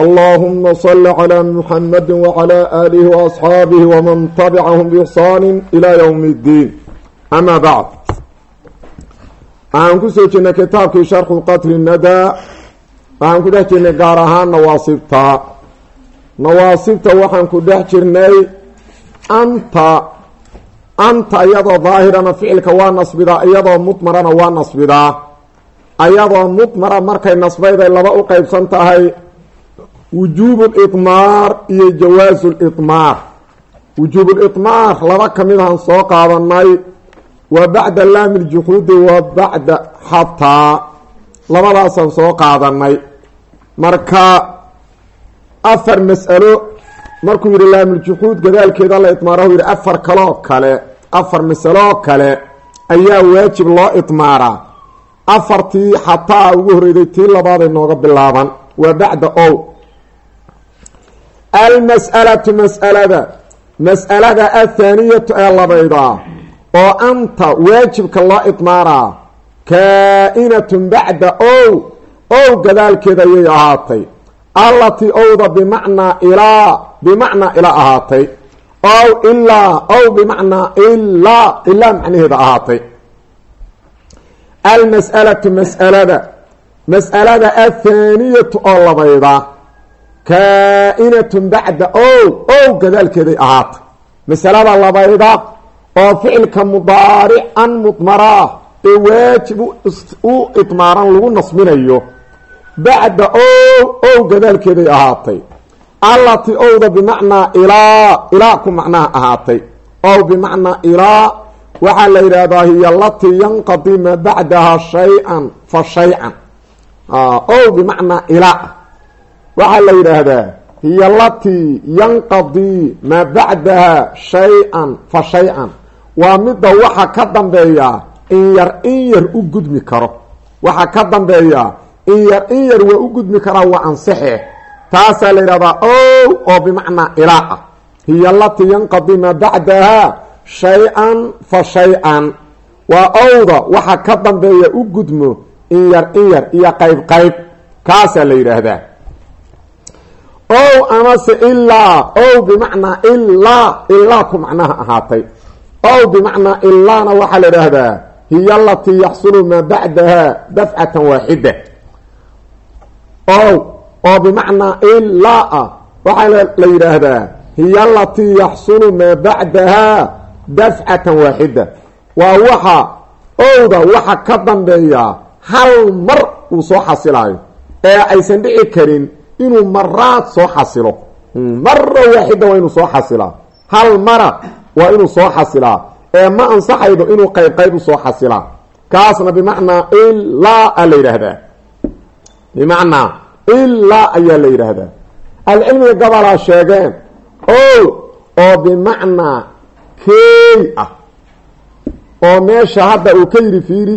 اللهم صل على محمد وعلى آله وأصحاabه ومن تبعهم بإحsaan إلى yوم الdين أmا bعd waxaan kusoo jirnay kitaabkii sharxu qatli nada waxaan ku dhex jirnay gaar ahaan nawaasibta nawaasibta waxaan ku dhex jirnay anta anta iyadoo daahirana ficilka waa nasbidaa iyadoo mudmarana waa nasbidaa ayadoo mudmara markay nasbayday laba u qeybsan tahay wujuub lidmaar iyo jawaasu lidmaar wujuub lidmaar laba ka mid ahaan soo qaadanay waa bacda laami ljuxuudi wa bacda xataa. Labadaasaan soo qaadanay marka afar mas'alo. Markuu yihi laamiljuxuud gadaalkeeda la idmaarahu yihi afar kaloo kale afar masaloo kale ayaa waajib loo idmaaraa afartii xataa ugu horeyday tii labaaday nooga bilaaban. Waa bacda ow almas'alatu mas'alada. Mas'alada athaaniyatu ee labaydaa oo anta waajibka loo idmaaraa kaa-inatun bacda ow ow gadaalkeeda ayay ahaatay. Allatii owda bimacnaa ilaa bimacnaa ilaa ahaatay. Ow ilaa ow bimacnaa ilaa ilaa macnaheeda ahaatay. Almas'alatu mas'alada. Mas'alada athaaniyatu oo labaydaa kaa-inatun bacda ow ow gadaalkeeday ahaatay masalada labayda oo ficilka mudaarican mudmaraa ee waajib u idmaaran lagu nasbinayo bacda ow ow gadaalkeeday ahaatay allatii owda bimacnaa ilaa ilaa ku macnaha ahaatay ow bimacnaa ilaa waxaa la yidhaahdaa hiya alatii yanqadii maa bacdaha shay-an fa shay-an ow waxaa la yidhaahdaa hiya alatii yanqadii maa bacdaha shay-an fa shay-an. Waa midda waxa ka dambeeyaa in yar in yar u gudmi karo. Waxa ka dambeeyaa in yar in yar waa u gudmi karaa waa ansaxe. Taasaa la yidhahdaa ow oo bimacnaa ilaa hiya alatii yanqadii maa bacdaha shay-an fa shay-an. Waa owda waxa ka dambeeya u gudmo in yar in yar iyo qayb qayb. Kaasaa la yidhaahdaa ow amase ilaa ow bimacnaa ilaa ilaa ku macnaha ahaatay. Ow bimacnaa ilaana waxaa la idhaahdaa hiya alatii yaxsulu maa bacdaha dafcatan waaxida ow oo bimacnaa ilaa ah waxaa la yidhaahdaa hiya alatii yaxsulu maa bacdaha dafcatan waaxida waa waxa owda waxa ka dambeeyaa hal mar uu soo xasilaayo ee aysan dhici karin inuu maraad soo xasilo. Mara waaxida waa inuu soo xasilaa. Hal mara waa inuu soo xasilaa. Ee ma ansaxaydo inuu qayb qayb u soo xasilaa. Kaasna bimacnaa ilaa a la yidhaahdaa. Bimacnaa ilaa ayaa la yidhaahdaa. Alcilmiga gabalaa sheegeen o oo bimacnaa key ah. Oo meesha hadda uu ka yidhi fiiri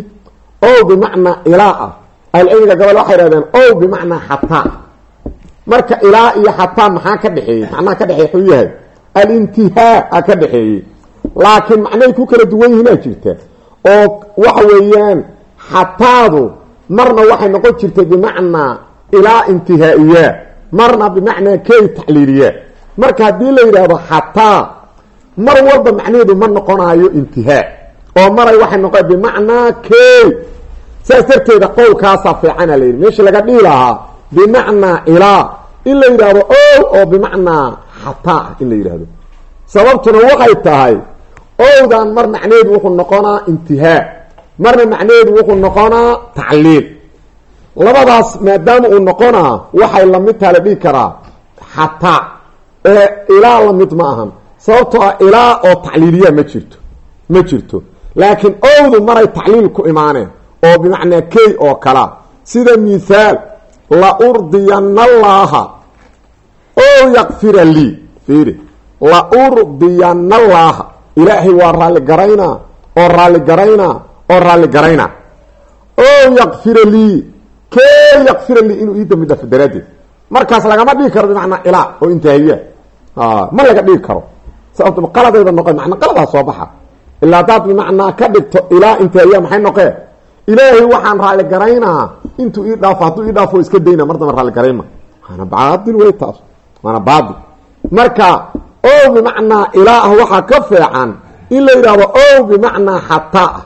o bimacnaa ilaa ah. Alcilmiga gabal waxay yidhahdeen o bimacnaa xataa marka ilaa iyo xataa maxaa ka dhexeeyey? Macnaha ka dhexeey xuu yahay alintihaa a ka dhexeeyey. Laakiin macnay ku kala duwan yihiinaa jirta. Oo waxa weeyaan xataadu marna waxay noqon jirtay bimacnaa ilaa intihaa'iya. Marna bimacnaa key tacliiliya. Marka haddii la yidhaahdo xataa mar walba macnaheedu ma noqonayo intihaa. Oo maray waxay noqon bimacnaa key saas darteeda qowlkaasaa fiicana la yidhi. Meesha laga dhihi lahaa bimacnaa ilaa in la yidhaahdo ow oo bimacnaa xataa in la yidhaahdo sababtuna waxay tahay owdan mar macnaheedu wuxuu noqonaa intihaa marna macnaheedu wuxuu noqonaa tacliil. Labadaas maadaama uu noqonaa waxay la mid taha la dhihi karaa xataa ee ilaa la mid ma ahan. Sababtoo ah ilaa oo tacliiliya ma jirto ma jirto. Laakiin owdu maray tacliil ku imaaneen oo bimacnaa key oo kalaa sida mithaal la urdiyana allaaha o yakfira lii fiiri la urdiyana allaaha ilaahay waa raalli garaynaa oo raalli garaynaa oo raalli garaynaa o yakfira lii kee yakfira lii inuu ii dambi dhafo daraaddeed markaas lagama dhigi karo bimacnaa ilaa oo intaahiya ma laga dhigi karo sababto qaladayda noqe macna qaladaa soo baxa ilaa hadaad bimacnaa ka dhigto ilaa intaahiya maxay noqee ilaahay waxaan raalli garaynaa intuu ii dhaafo hadduu ii dhaafo iska dayna mar damba raalli waana baadil marka o bimacnaa ilaa ah waxaa ka feecan in la yidhaahdo o bimacnaa xataa. Ah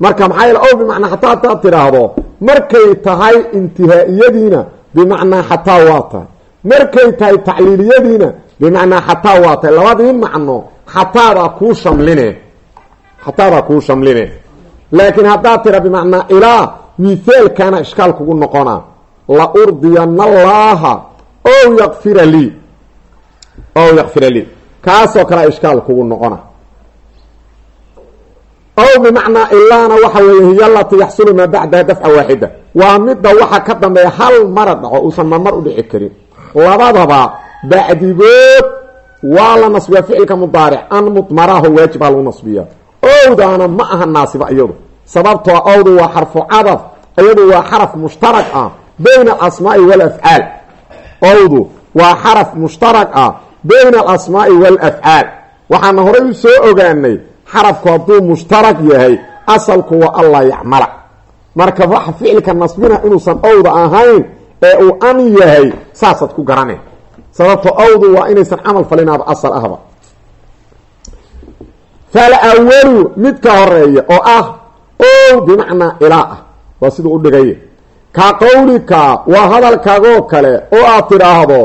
marka maxaa yeele o bimacnaa xataa hadaad tidhaahdo markay tahay intihaa-iyadiina bimacnaa xataa waa tahay. Markay tahay tacliiliyadiina bimacnaa xataa waa tahay. Labadii macno xataadaa kuu shamline. Xataadaa kuu shamline. Laakiin haddaad tira bimacnaa ilaa mithaalkana ishkaal kugu noqona la urdiyana allaha ow yakfira lii ow yakfira lii kaasoo kalea ishkaal kugu noqona. Ow bimacnaa ilaana waxa weeye hiya alatii yaxsulu maa bacdaha dafca waaxida. Waa midda waxa ka dambeeya hal mara dhaco uusan marmar u dhici karin. Labadaba bacdigood waa la nasbiyaa ficilka mudaaric an mudmaraho waajib baa lagu nasbiya owdaana ma aha naasiba iyadu. Sababtoo owdu waa xarfu cadaf iyadu waa xaraf mushtarak ah bayna alasmaai walafcaal owdu waa xaraf mushtarak ah bayna alasmaai walafcaal waxaana horay u soo ogaanay xarafku hadduu mushtarak yahay asalku waa allah yacmala. Marka waxa ficilka nasbina inuusan owda ahayn ee uu an yahay saasaad ku garaneen. Sababto owdu waa inaysan camal falinaaba asal ahba. Falawalu midka horreeya oo ah o bimacnaa ilaa ah waa siduu dhigaya ka qowlika waa hadalkaagoo kale oo aad tidhaahdo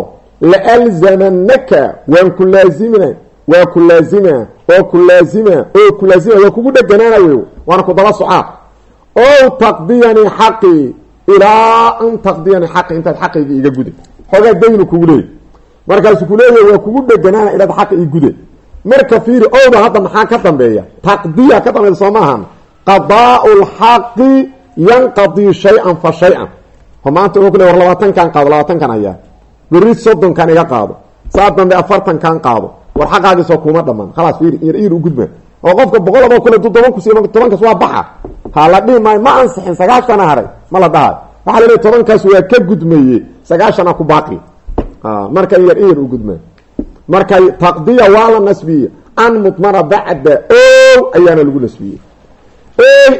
laalzamanaka waan ku laazimina waa ku laazima oo ku laazima oo ku laazima waa kugu dheganaana wey waana ku daba socaa o taqdiyanii xaqii ilaa an taqdiyanii xaqi intaad xaqaygii iga guda xoogaa daynu kugu leeyay markaasuu ku leeyahy waa kugu dheganaana inaad xaqa ii gude marka fiiri owda hadda maxaa ka dambeeya? Taqdiya ka dambeeya soo maahan. Qadaau lxaqi yanqadii shay-an fa shay-an. Oo maanta wuxuu ku le war labaatankan qaado labaatankan hayaa beri soddonkan iga qaado. Saa dambe afartankan qaado. War xaqaagiisoo kuma dhamaan khalaas fiiri ir ir u gudma oo qofka boqol aba kule toban kus tobankaas waa baxa. Ha la dhihi maayo ma ansixin sagaashana haray. Ma la dhahayo waxaa la leey tobankaas waa ka gudmaye sagaashana ku baaqi. Marka yar ir u gudma marka taqdiya waa la nasbiye an mudmara bacda o ayaana lagu nasbiyey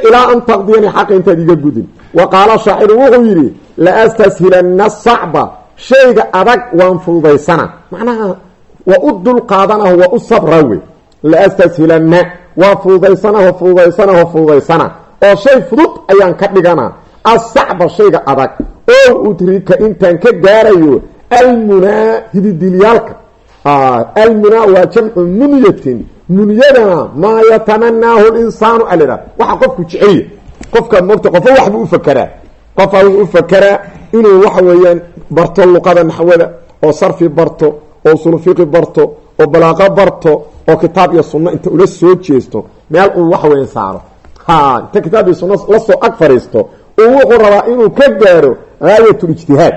ilaa an taqdiyani xaqa intaad iga gudin. Wa qaala shaaciru wuxuu yidhi laastashilana sacba shayga adag waan fududaysana. Macnaha waa u dul qaadanaho waa u sabra wey laastashilana waa fududaysanaho fududaysanaho fududaysana oo shay fudud ayaan ka dhigana asacba shayga adag oo udrika intaan ka gaarayo almunaa hididilyaalka almunaa waa jamcu munyatin munyadana maa yatamanaahu linsaanu alha waxa qofku jeceliya qofka mogta qofo waxbu ufakeraa qofa wuxuu ufakeraa inuu waxa weeyaan barto luqada naxwada oo sarfi barto oo sulfiqi barto oo balaaqo barto oo kitaab iyo sunno inta ula soo jeesto. Meel uu waxa weya saaro. Ha inta kitaab iyo sunno la soo ag fariisto uu wuxuu rabaa inuu ka gaaro gaayat lijtihaad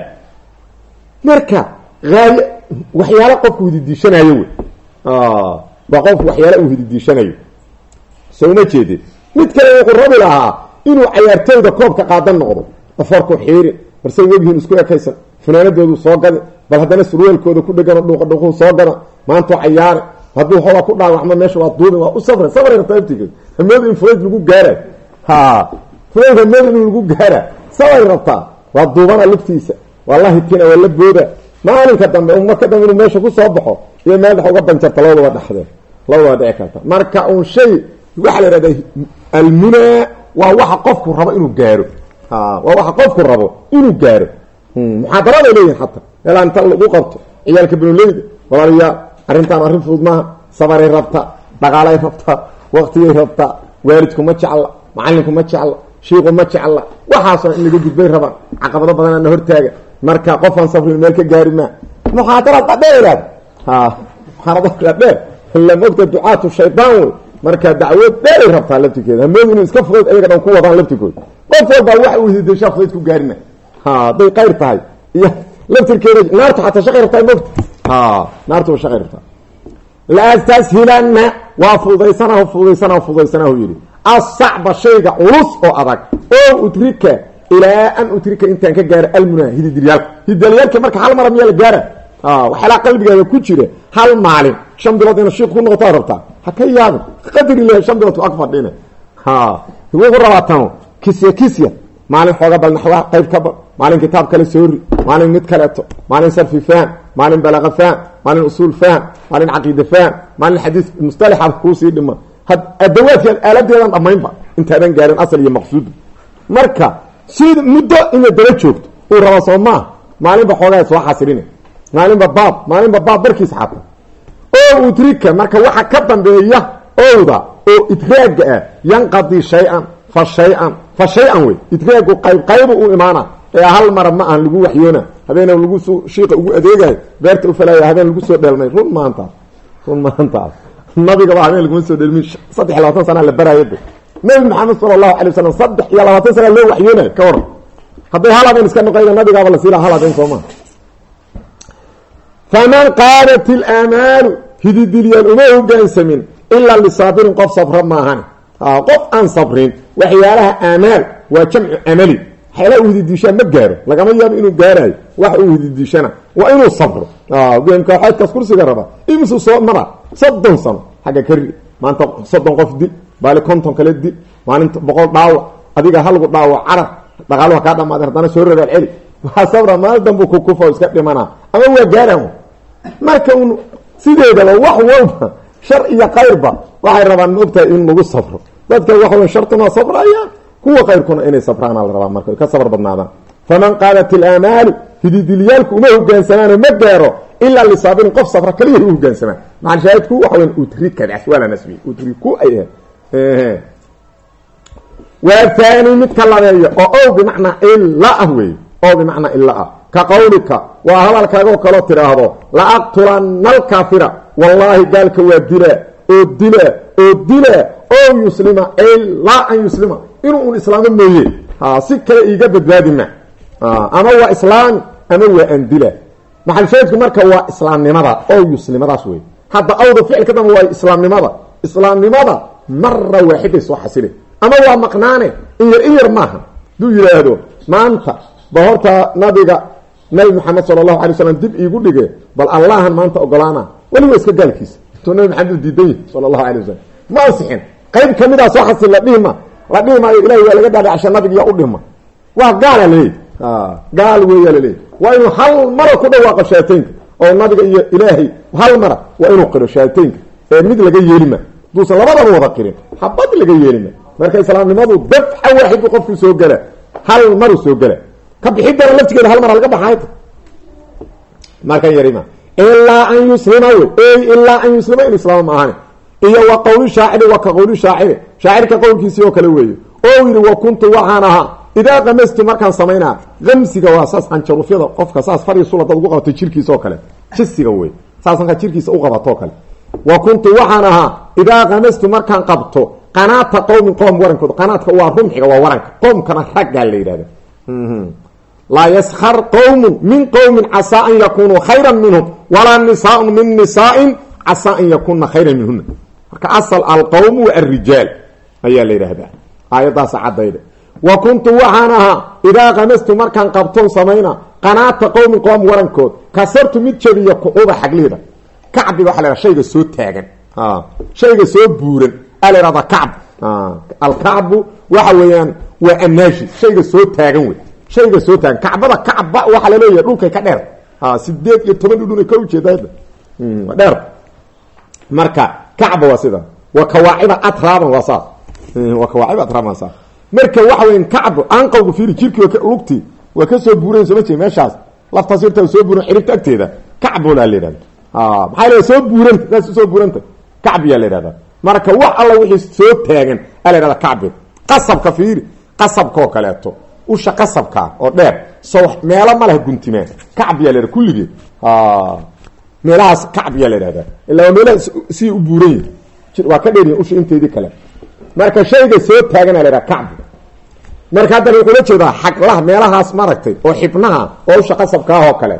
marka aaye waxyaalo qofku hididiishanayo wey waa qofku waxyaala uu hididiishanayo soo uma mid kale wuxuu rabi lahaa inuu cayaartooyda koobka qaadan noqdo. Dhafoorku xiirin barsay wegyihiin isku ekaysan funaanadoodu soo gada bal haddana surweelkooda ku dhegano dhuuqa dhuuquu soo gada maantao cayaare hadduu hooda ku dhaawacmo meesha waa duubin waa u sabra sabray rabtaa aftigeed hamooda in fudayd lagu gaara. Ha fudayd hamooda in lagu gaara. Sabray rabtaa. Waa duubana lugtiisa. Waa la hidkina waa la booda maalinka dambe marka dambe inuu meesha ku soo baxo iyo wax uga banjarta labadaba dhexdee labadaba dhici karta. Marka un shay waxaa la ihahda almunaa waa waxa qofku rabo inuu gaaro. Waa waxa qofku rabo inuu gaaro. Muxaadaraday leeyihiin xataa. Meelaa inta lagu qabto ciyaalka benuleyda walaalayaal arrintaan arrin fudud maaha. Sabaray rabtaa dhaqaalay rabtaa waqtigay rabtaa waalidku ma jecla macalinku ma jecla shiiku ma jecla. Waxaasoo in laga gudbay rabaan caqabado badanaana hortaaga. Marka qofaan safrin meel ka gaari maa muxaadaraad badheeraad ha muxaadaraad badheer ila mogta ducaatu shaydaan wey marka dacwood dheeray rabtaa laftirkeeda hamood inuu iska fudayd ayaga dhan ku wadaan laftirkooda qof walbaa waxa uu hideshaa fudayd ku gaarina. Ha hadday qayr tahay. Iyo laftirkeeda naartu xataa shaqay rabtaa mogta ha naartu wa shaqay rabtaa. Laastashilana waa fududaysanahu fududaysanahu fududaysanahu yidhi asacba shayga culus oo adag oo udrika ilaa an udrika intaan ka gaaro almunaa hididiryaalka hididiryaalka marka hal mara miyaa la gaara waxyaalaha qalbigaada ku jira hal maalin shan bilood ina shiik ku noqotaa rabtaa. Ha ka yaabin qadar ilahi shan bilood ag fadhina. Wuxuu rabaa tano kisya kisya. Maalin xooga bal naxwa qayb ka bal maalin kitaab kale soori maalin mid kaleeto maalin sarfi faham maalin balaqa faham maalin usuul faham maalin caqiida faham maalin xadiis mustalaxa kuusii dhima. Adawaadkan aaladeedan dhammaynba intaadan gaarin asal iyo maqsuud. Marka sida muddo ina daba joogto uu raba soo maa maalinba xoogaa soo xasilina maalinba baab maalinba baab barkiisa xata oo udrika marka waxa ka dambeeya owda oo idraaga ah yanqadi shay-an fa shay-an fa shay-an wey. Idraagu qayb qaybu u imaana ee hal mara ma ahan lagu waxyoona habeena lagu soo shiiqa ugu adeegayo beerta ufalaya habeen lagu soo dheelmay run maantaas run maantaas nabigaba habeen laguma soo dheelmin saddex labaatan sana la baraayo de nabi maxamed sala allahu alay wasalam saddex iyo labaatan sana loo waxyoonayo ka waran hadday hal habeen iska noqoyda nabigaaba la siila hal habeen soo maa faman qaadat ilamaalu hididilyaal uma hogaansamin ilaa lisaabirin qof sabra maahan qof aan sabrin waxyaalaha amaal waa jamcu amali waxyaalaha u hididiishaa ma gaaro lagama yaabo inuu gaaraayo wax uu hididiishana waa inuu sabro geemka xaydkaas kursiga raba imisu soo mara soddon sano xagga kari maanta soddon qof dil baali konton kale dil maalinta boqol dhaawac adiga halgu dhaawac carar dhaqaaluha kaa dhamaadeen haddana soo rabaal celi waa sabra maalin danbu kukufo iska dhimana ama waa gaaraan marka un sideedaba wax walba shar iyo kayrba waxay rabaan maogtahay in lagu sabro. Dadka waxawy shartuna sabrayaan kuwa kayrkuna inay sabraana la rabaa marka ka sabr badnaadaan. Faman qaadat ilamaalu hididilyaalku uma hogaansamaano ma gaaro ilaa lisaabirin qof sabra kaliya u hogaansamaan maxalshaahidku waxa weya utrikadaas waa la nasbiyey utriku ay ahayd. Waa thani midka labeeyo oo ow bimacnaa ila ah wey oo bimacnaa ila ah ka qawlika waa hadalkaagoo kaloo tidhaahdo la aqtulanna alkaafira wallaahi gaalka waa dilaa oo dilaa oo dilaa oo yuslima ilaa an yuslima inuu un islaamo mooye si kale iiga badbaadi ma ama waa islaami ama waa an dila maxalshaedku marka waa islaamnimada oo yuslimadaas wey hadda awda ficil ka damba waa islaamnimada. Islaamnimada mara waaxiday soo xasile. Ama waa maqnaane in yar in yar maaha. Haduu yidhaahdo maanta ba horta nabiga nabi maxamed sala allahu alay slam dib iigu dhige bal allahan maanta ogolaana. Weli waa iska gaalkiisa. Intuu nabi maxamed diidan yahi sala allahu alay ma ansixin qayb kamida soo xasil la dhihima la dhihi maayo ilahi waa laga dhaadhacsha nabiga yaa u dhihma waa gaala laleeyahy gaal weeyaa laleeyahy waa inuu hal mara ku dhawaaqo shahateynka oo nabiga iyo ilaahay hal mara waa inuu qiro shahateynka ee mid laga yeelima duusan labadaba wada qirin. Habad laga yeelima marka islaamnimadu dafca waaxid qofku soo gela hal maru soo gela ka bixidana laftigeeda hal mara laga baxay. Markan yarima ilaa an yuslima wey ey ilaa an yuslima inu islaamo maahane iyo wa qowli shaaciri wa ka qowli shaaciri. Shaacirka qowlkiisii oo kale weeye oo yidhi wa kuntu waxaan ahaa idaa qamastu markaan samaynaa qamsiga waa saas anjarufyada qofka saas fariisula dad ugu qabato jirkiisa oo kale. Jisiga wey saas markaa jirkiisa u qabatoo kale. Wa kuntu waxaan ahaa idaa qamastu markaan qabto qanaata qowmin qoom warankooda qanaadka waa rumxiga waa waranka. Qoomkana raggaa la yidhahda laa yaskar qowmun min qowmin casaa an yakunuu khayran minhum walaa nisaaun min nisaain casaa an yakuna khayran minhuna marka asal alqowm wa alrijaal ayaa la yidhaahdaa aayaddaasa caddayda wa kuntu waxaan ahaa idaa qamastu markaan qabtoon samayna qanaata qowmin qoom warankood kasartu mid jabiya kucuba xaglihda kacbiga waxa la hahda shayga soo taagan shayga soo buuran a la ihahdaa kacb alkacbu waxa weeyaan waa anaashi shayga soo taagan wey shayga soo taagan kacbada kacba waxaa la leeyahay dhulkay ka dheer. Sideed iyo toban dhudhunay ka ujeeda dheer. Marka kacba waa sida. Wa kawaaciba atraaban waa saas wa kawaaciba atraaban waa marka waxa weyan kacbu aanqawgu fiiri jirkii lugtii waa ka soo buuran soo ma jee meeshaas. Laftaas yarta soo buuran xiribta agteeda. Kacbola la yihahda maxaa la soo buuranta saas u soo buuranta kacbiyaa la yihahda marka wax alla wixii soo taagan a la yhahda kacbi. Qasabka fiiri qasabkaoo kaleeto usha qasabkaa oo dheer so meelo ma leh guntimaan kacbiyaa la yhahda kulligeed meelahaas kacbiyaa la yhahda illa waa meelaha si u buuran yihi waa ka dheeriya usha inteedii kale. Marka shayga soo taagana la yhahda kacbi marka haddana wuxuu la jeedaa xaglaha meelahaas maragtay oo xibnaha oo usha qasabkaah oo kale.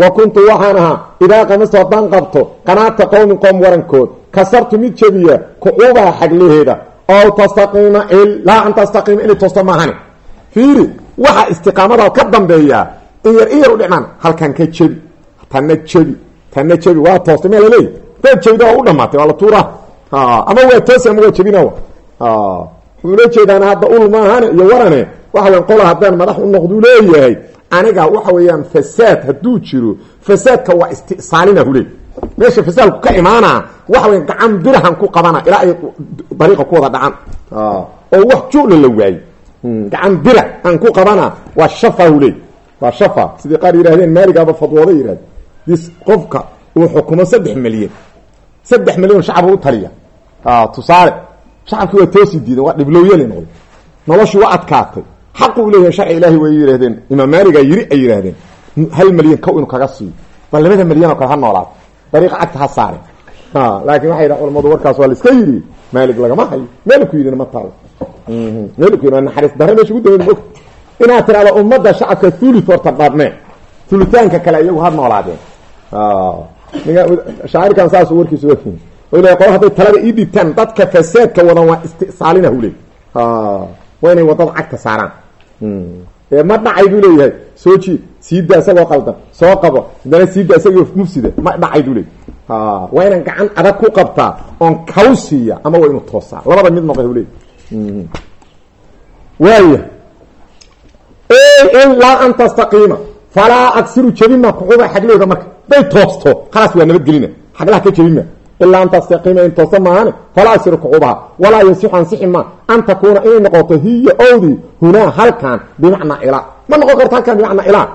Wa kuntu waxaan ahaa idaa qamastu haddaan qabto qanaata qowmin qoom warankood kasartu mid jebiya kucuubaha xaglaheeda ow tastaqiima ilaa an tastaqiima inay toosto fiiri waxa istiqaamada ka dambeeya in yar in yar u dhicmaan halkan ka jebi tanna jebi tanna jebi waa toostay maa laleeyahy hadaad jebida waa u dhamaatay waa la tuuraa ama waa toosi ama waa jebina wuxuu jeedaan hadda ul maahane iyo warane waxa weyan qola haddaan madax u noqduu leeyahay aniga waxa weeyaan fasaad hadduu jiro fasaadka waa istisaalina hule meesha fasaadku ka imaana waxa weya gacan birahan ku qabana ilaa ay dariiqa ku wada dhacan oo wax jula la waayo gacan bira aan ku qabana waa shafa hule waa shafa. Sidii qaar yidhahdeen maaligaaba fadwooda yidhahde dis qofka uu xukumo saddex milyan. Saddex milyan shacabka u taliya. Tusaale shacabkii waa toosi diidan waa dhiblooyeli noqday. Noloshii waa adkaatay. Xaqu u leeyahay sharci ilaahi way yidhahdeen imaam maaliga yiri ay yidhahdeen hal milyan kow inuu kaga siiyo bal labada milyan oo kale ha noolaato dariiqa cagta ha saare laakiin waxay yidhaha culamadu warkaas waa iska yidhi. Maalig lagama hayo. Meeliku yidhina ma taalo naxariis darre meesha ugu dawada og inaad tirahdo ummadda shacabka thuluth horta dhabne thulutaanka kale iyagu ha noolaadeen. Shaacirkan saas warkiisa wa o ila qolo hadday talada ii dhibtaan dadka fasaadka wadan waa istisaalina hule waa inay waddada cagta saaraan. Ma dhacay buu leeyahay. Soo jiid siida isagoo qaldan soo qabo haddana siida isagoo mufsida ma dhacay buu leeyahy waa inaan gacan adag ku qabtaa oon kaw siiya ama waa inuu toosaa. Labada mid noqo hule waaya ilaa an tastaqiima falaa agsiru jebima kuxuba xaglooda marka. Day toosto khalaas waa nabadgelina xaglaha ka jebima ilaa an tastaqiima in toosta maahane falaa agsiru kuxubaha walaa yasixu an takuuna inay noqoto hiya owdii hunaa halkan bimacnaa ilaa. Ma noqon karto halkan bimacnaa ilaa.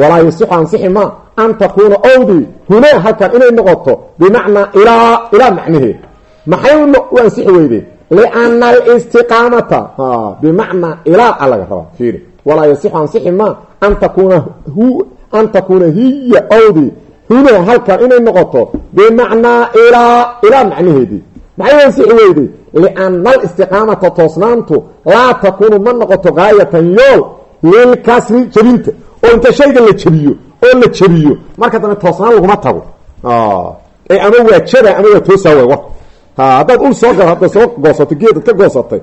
Walaa yasixu ansixi ma an takuuna owdii hunaa halkan inay noqoto bimacnaa ilaa ilaa macnaheed maxay u ansixi weyde liana alistiqaamata bimacnaa ilaa a laga rabaa. Fiiri. Walaa yasixu ansixi ma an takuuna an takuuna hiya owdii hunaa halkan inay noqoto. Bimacnaa ilaa ilaa macnaheedii maxay ansixi weyday liana alistiqaamata toosnaantu laa takuunu ma noqoto gaayatan yool lilkasri jebinta oo inta shayga la jebiyo oo la jebiyo marka dambe toosnaan laguma tago. Ee ama waa jaba ama waa toosaa way warka haddaad ul soo gal hadda soo goosatay geedad ka goosatay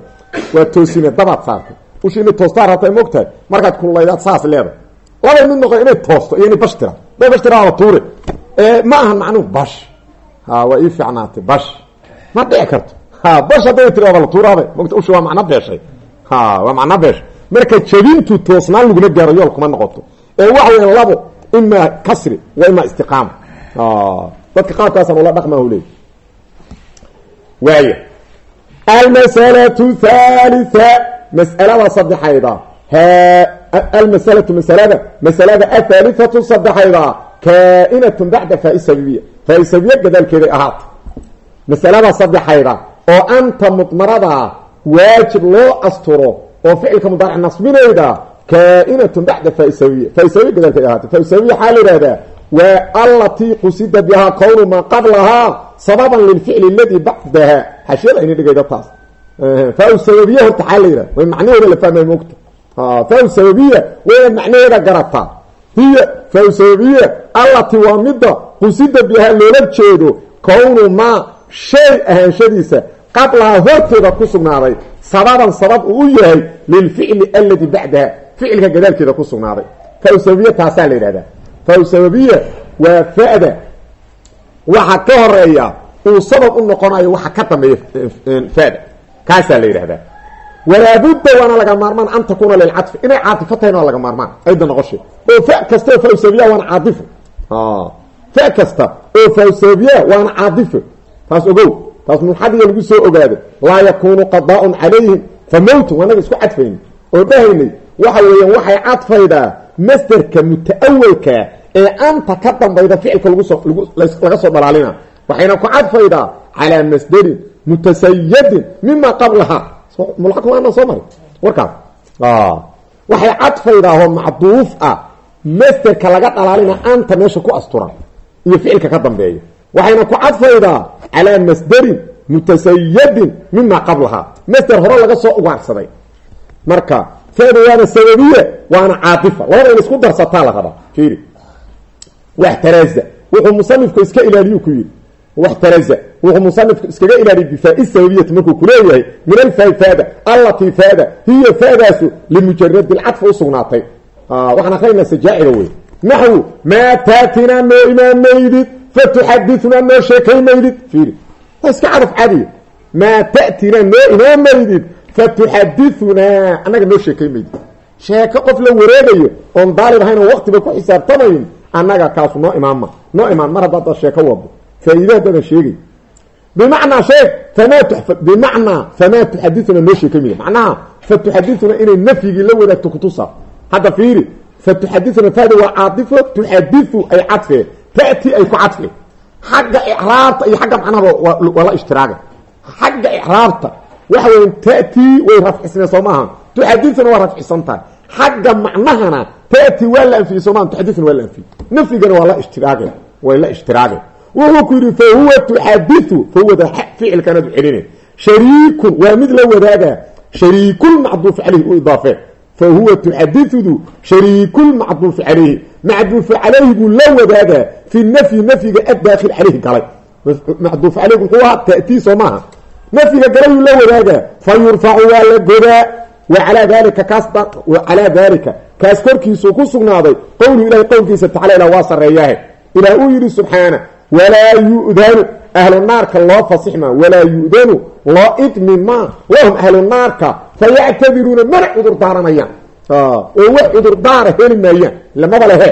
waa toosine dabaad saartay. Ushi inay toostaa rabta mogtahay markaad kullaydaad saas leedahay. Labay mid noqo inay toosto iyo inay bash tira day bash tiraaba tuure. Ma ahan macnuhu bash. Waa ii fiicnaatay bash. Ma dhici karto. Bash hadday tiraaba la tuuraabay mogta ushi waa macno beeshay. Waa macno beeshay. Marka jebintu toosnaan laguma gaaro yool kuma noqoto. Ee waxa weya labo imaa kasri wa imaa istiqaama. Dadka qaabkaasa ula dhaqmaa leey waaya almasalatu thalitha mas'alada saddexayda. Almasalatu masalada masalada athaalithatu saddexayda. Kaa'inatun bacda faa sababiya faa sababiya gadaalkeeday ahaata masalada saddexayda oo anta mudmarada waajib loo asturo oo ficilka mudaaric nasbinayda kaa'inatun bacda faa sababiya faa sababiya gadaalkeeda ahaata faa sababiya waxaa la yihahdaa waa alatii qusida bihaa qowlu maa qablahaa sababan lilficli aladii bacdaha xashiyada ayna dhigayda taas. Faa sababiya horta xaa la yidhaha way macnaheeda la fahmay moogta. Faa sababiya wayna macnaheeda garataa. Hiya faa sababiya allatii waa midda qusida bihaa loola jeedo kownu maa shay ahaanshadiisa qablahaa horteeda ku sugnaaday. Sababan sabab uu u yahay lilficli aladi bacdaha ficilka gadaalkeeda ku sugnaaday. Faa sababiya taasaa la yidhahdaa faa sababiya waa fa'da. Waxa ka horreeya uu sabab u noqonayo waxa ka dambeeya fa'da. Kaasaa la yidhahdaa walaabudda waana laga maarmaan an takuuna lilcaطfi inay caatifo tahayna laga maarmaan. Ayda noqoshe oo fa kasta oo fawsabiya waana caadifo fa kasta oo fawsabiya waana caadifo taas ogow. Taas mulxadiga lagu soo ogaado. Laa yakunu qadaaun calayhim. Fa mowtun waanaga isku cadfayn oo dhahaynay waxa weeyaan waxay cadfaydaa masderka muta'awalkaa ee anta ka dambayda ficilka lagusoo laga soo dhalaalina. Waxayna ku cadfaydaa calaa masderin mutasayadin mima qablaha. Mulana soo mari warkaas waxay cadfaydaa oo macduuf ah. Masderka laga dhalaalina anta meesha ku asturan iyo ficilka ka dambeeya. Waxayna ku cadfaydaa calaa masderin mutasayadin mima qablaha. Masder hore laga soo ugaarsaday. Marka fada waana sababiye waana caaifa labada isku darsataa la rabaa fiiri waxtaraaza wuxuu musanifku iska ilaaliyu ku yidhi. Waxtaraza wuxuu musanifku iskaga ilaaliy bifaa sababiyati markuu kuleeyahay min alfaa faada allatii faada hiya faadaasu limujaradi lcadfi usugnaatay waxaan akrinaa sajaaciga wey naxwu maa taatinaa noo imaamaydid fatuxadinaa noo sheekaymaydid fiiri. Waa iska cadaf cadiya. Maa tatinaa noo imaamaydid fatuxadinaa annaga noo sheekaymaydid sheeko qof la wareegayo oon daalib ahayn oo waqtiba ku xisaabtamayn annaga kaasu noo imaanma. Noo imaan mar haddaad sheeko wado faa-iida sheegay bimacnaa sheeg famaa bimacnaa famaa tuxadinaa noo sheekaymaya macnaha fatuxadinaa inay nafyigii la wadaagto kutusa. Hadda fiiri fatuxadinaa fahda waa caadifo tuxadiu ay cadfeen ta'ti ay ku cadfeen xagga icraabta iyo xagga macnahaba waa la ishtiraaga. Xagga icraabta waxa weya ta'ti way rafcisneen soo maaha. Tuxadinuna waa rafcisan tahay. Xagga macnahana ta'ti waa la anfiyey soo maaha tuxadinuna waa la anfiyey. Nafyigana waa la ishtiraagen way la ishtiraagen wuxuu ku yidhi fahuwa tuxadiu fahuwada ficilkanaad celina shariikun waa mid la wadaaga shariikulmacduufi caleyhi u idaafee fahuwa tuxadiudu shariikulmacduufi calayhi macduufu calayhi buu la wadaagaa fi nafyi nafyiga addaakil caleyhi galay. Macduuf caleyhi muxuu ahaa ta'tii soo maaha. Nafyiga galayuu la wadaagaa fa yurfacu waa la godaa wa calaa dalika kaas calaa dalika kaas korkiisuu ku sugnaaday qowlu ilahi qowlkiisa tacala ilah waa sarreeyaahe. Ilaah uu yidhi subxaana walaa yu'danu ahlu naarka loo fasixma walaa yu'danu loo idmi ma lahum ahlu naarka fayactadiruuna mana cudur daaranayaan. Oo wax cudur daara heli maayaan lamaba lehe.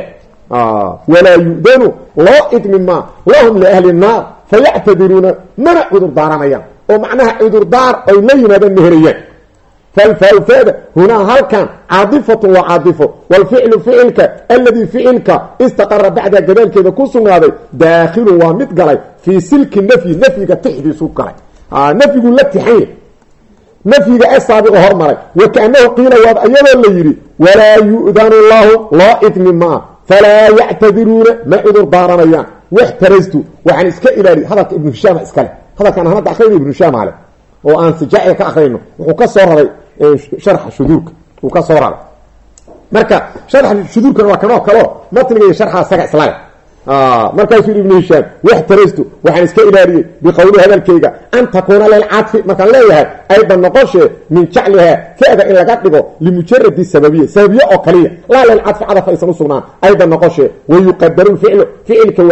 Walaa yu'danu loo idmi ma lahum liahli naar fayactadiruuna mana cudur daaranayaan. Oo macnaha cudurdaar ay la yimaadaan ma falfawfaada hunaa halkan caadifatun waa caadifo. Waalficlu ficilka alladii ficilka istaqara bacda gadaalkeeda ku sugnaaday daakhilun waa mid galay. Fii silki nafyi nafyiga tixdiisu galay. Nafyiguu la tixanya nafyiga ee saabiqo hormaray. Wa kaanahu qiila waad ayadoo la yidhi walaa yu'danu lahu loo idmi maa falaa yactadiruuna ma cudur daaranayaan. Waxtaraystu waxaan iska ilaaliy hadalka ibnu hishaama iskale hadalkaan hadda akrayno ibnu hishaam ale oo aan sijaaciga ka akrayno wuxuu ka soo raray sharxa shuduurka uu ka soo raray. Marka sharxa shuduurkana waa kanoo kaleo matniga iyo sharxa isaga islale markaasuu ibnu hishaam waxtaraystu waxaan iska ilaaliyey biqowli hadalkayga an takuuna lilcadfi markaan leeyahay aydan noqoshee min jaclihaa fada in laga dhigo limujaradi sababiya sababiye oo kaliya laa lilcadfi cadaf aysan usugnaan aydan noqoshee wayuqadaru lficlu ficilka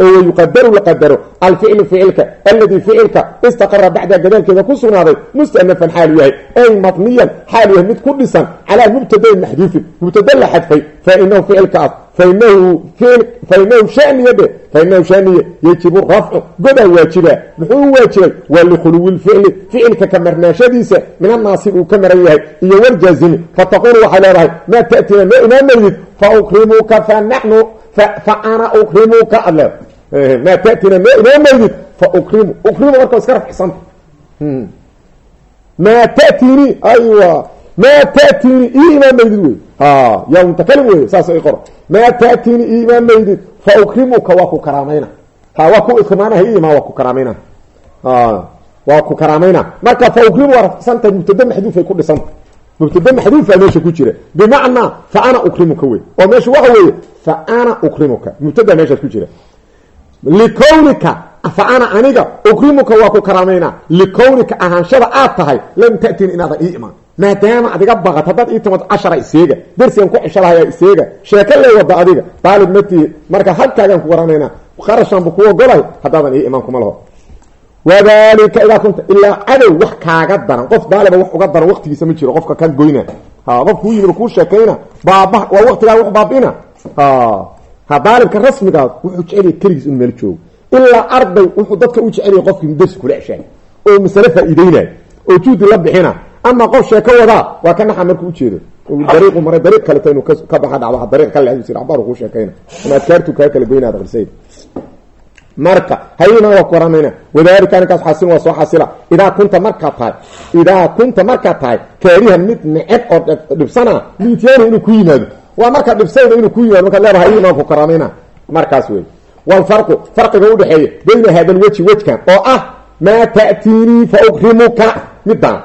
wayuqadaru la qadaro alficlu ficilka alladii ficilka istaqara bacda gadaalkeeda ku sugnaaday mustanafan xaalu yahay ay mabniyan xaalu yahay mid ku dhisan calaa mubtadain maxduufin mubtada la xadfay fainahu ficilkaas fainahu fainahu shaniye dhe fainahu shaniye yajibu rafcu godaa waajiba muxuu u waajibay waa likhuluwi lficli ficilka ka marnaashadiisa min annaasib uu ka maran yahay iyo waljaazimi fataqulu waxay leedahay maa ta'tina noo imaamayid fa ukrimuka fa ana ukrimuka ad leedahay maa ta'tina noo imaamayid fa ukrimu marka iska rafcisanta maa ta'tini aywa maa ta'tini ii imaameydid wey yaa mutakalim wey saas i qoro maa ta'tini ii imaameydid fa ukrimuka waa ku karaamayna ha waa ku ikrimaanaha i imaa waa ku karaamayna waa ku karaamayna marka fa ukrimu waa rafcisanta mubtada maxduufay ku dhisanta mubtada maxduufa meesha ku jira bimacnaa fa ana ukrimuka wey oo meesha waxa weeye fa ana ukrimuka mubtada meeshaas ku aniga ukrimuka waa ku karaamayna likownika ahaanshada aad tahay lam ta'tini inaadan ii imaan maadaama adiga baqat haddaad ii timad cashara iseega dersigan ku ceshalahayaa iseega sheeko lee wada adiga daalib matihi marka halkaagaan ku garanaynaa qarashaanbu ku ogolay haddaadan ii imaan laho. Wadalika idaa kunta ilaa cadow wax kaaga daran qof daaliba wax uga daran waqtigiisa ma jiro qofka ka goyna ha qof kuu yimid kuu sheekayna baaba waa waqtigaa wax baabina ha daalibka rasmigaa wuxuu jecelyay keligiis in meel joogo. Ilaa arday wuxuu dadka u jecelyahay qofkii darsi kula ceshaay oo masale faa'iideynayo oo juhdi la bixina ama qof sheeko wadaa waa ka naxa markuu ujeedo dariiqu maray dariiq kaleta inuu ka baxa dhacdo dariiq kale sir cabaar kuu sheekayna. Ama adkaartu kaa kala goynaad aqrisayda marka hayna waa ku garanayna wadaalika arrinkaas xasil waa soo xasila. Idaa kunta markaad tahay idaa kunta markaad tahay kaarihan mid neceb oo dhibsana liityaani inuu ku yimaado. Waa marka dhibsayda inuu ku yimaado markaad leedahay hayna ku karamayna markaas wey walfarqu farqiga udhexeeya bayna hada lweji wejkan oo ah maa ta'tiinii fa ukrimuka midaan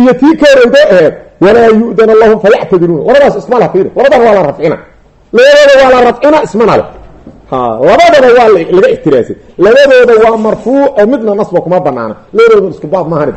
iyo tii ka horeydo aheed walaa yu'dana lahum fayactadiruuna labadaas isma la fiiri labadana waa la rafcina. Labadooda waa la rafcina ismana le labadaba waa laga ixtiraasay. Labadooda waa marfuuc oo midna nasba kuma banaana labadooda isku baab maahanid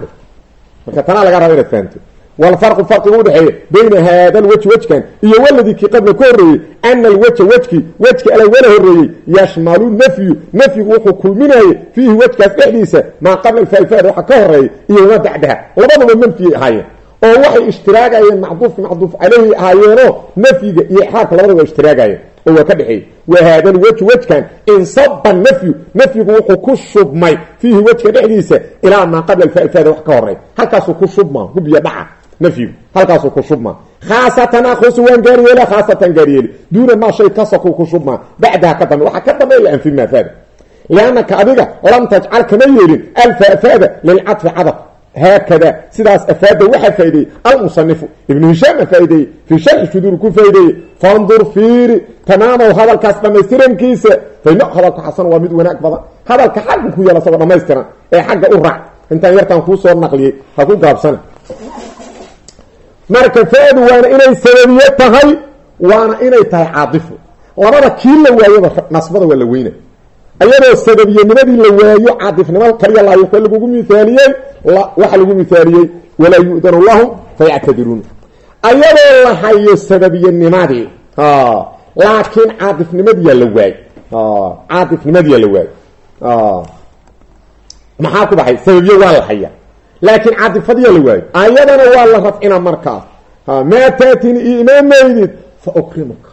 marka tanaa laga raba inaad fahamto walfarqu farqiga udhexeeya bayna haada alwejhi wejkan iyo waladii kii qabla ka horreeyey ana wejkii wejki alawala horreeyey yashmalu nafyu nafyigu wuxuu kulminayay fiihi wejkaas dhexdiisa maa qabla alfaaifada waxa ka horeeyay iyo wamaa bacdaha. Labaduba manfiyay ahaayeen oo waxay ishtiraagayeen macduufki macduuf caleyhi ahaayeenoo nafyiga iyo ixraabka labadaba waa ishtiraagayeen oo waa ka dhexeeyey. Wa haada alwejhu wejkan insaba nafyu nafyigu wuxuu ku shubmay fiihi wejka dhexdiisa ilaa maa qabla alfaaifada wax ka horeey halkaasuu ku shubmaa hubiya dhaca nafyigu halkaasuu ku shubmaa khaasatan akhusu waan gaariyeela khaasatan gaariyeeli duuna maa shay kasakuu ku shubmaa bacdaha ka dambe waxaa ka dambeeya anfi maafaada liannaka adiga lam tajcal kama yeelin alfaafaada lilcadfi cadaf haakada sidaas afaada waxaa faa'ideeyey almusanifu ibnu hishaam a faa'ideeyey fii sharxi shuduur ku faa'ideeyey fandur fiiri tamaamow hadalkaas dhamaystirankiisa faino hadalka xasan waa mid wanaag badan hadalka xagga ku yaalla isagoo dhamaystiran ee xagga u raac intaan yartaan kuusoo naqliyey ha marka faadu waana inay sababiye tahay waana inay tahay caadifo labada kii la waayaba nasbada waa la weyna ayadoo sababiyenimadii la waayo caadifnimo kaliya laayuxo lagugu mithaaliyey waxa lagu mithaaliyey walaa yu'danu lahum fayactadiruun. Ayadoo la hayo sababiyenimadii laakiin caadifnimadiyaa la waay caadifnimadiyaa la waay maxaa ku baxay? Sababiye waa la haya laakiin caadifadiyaa la waayo. Ayadana waa la rafcina markaas maa taatini io imaamaydid fa ukrimuka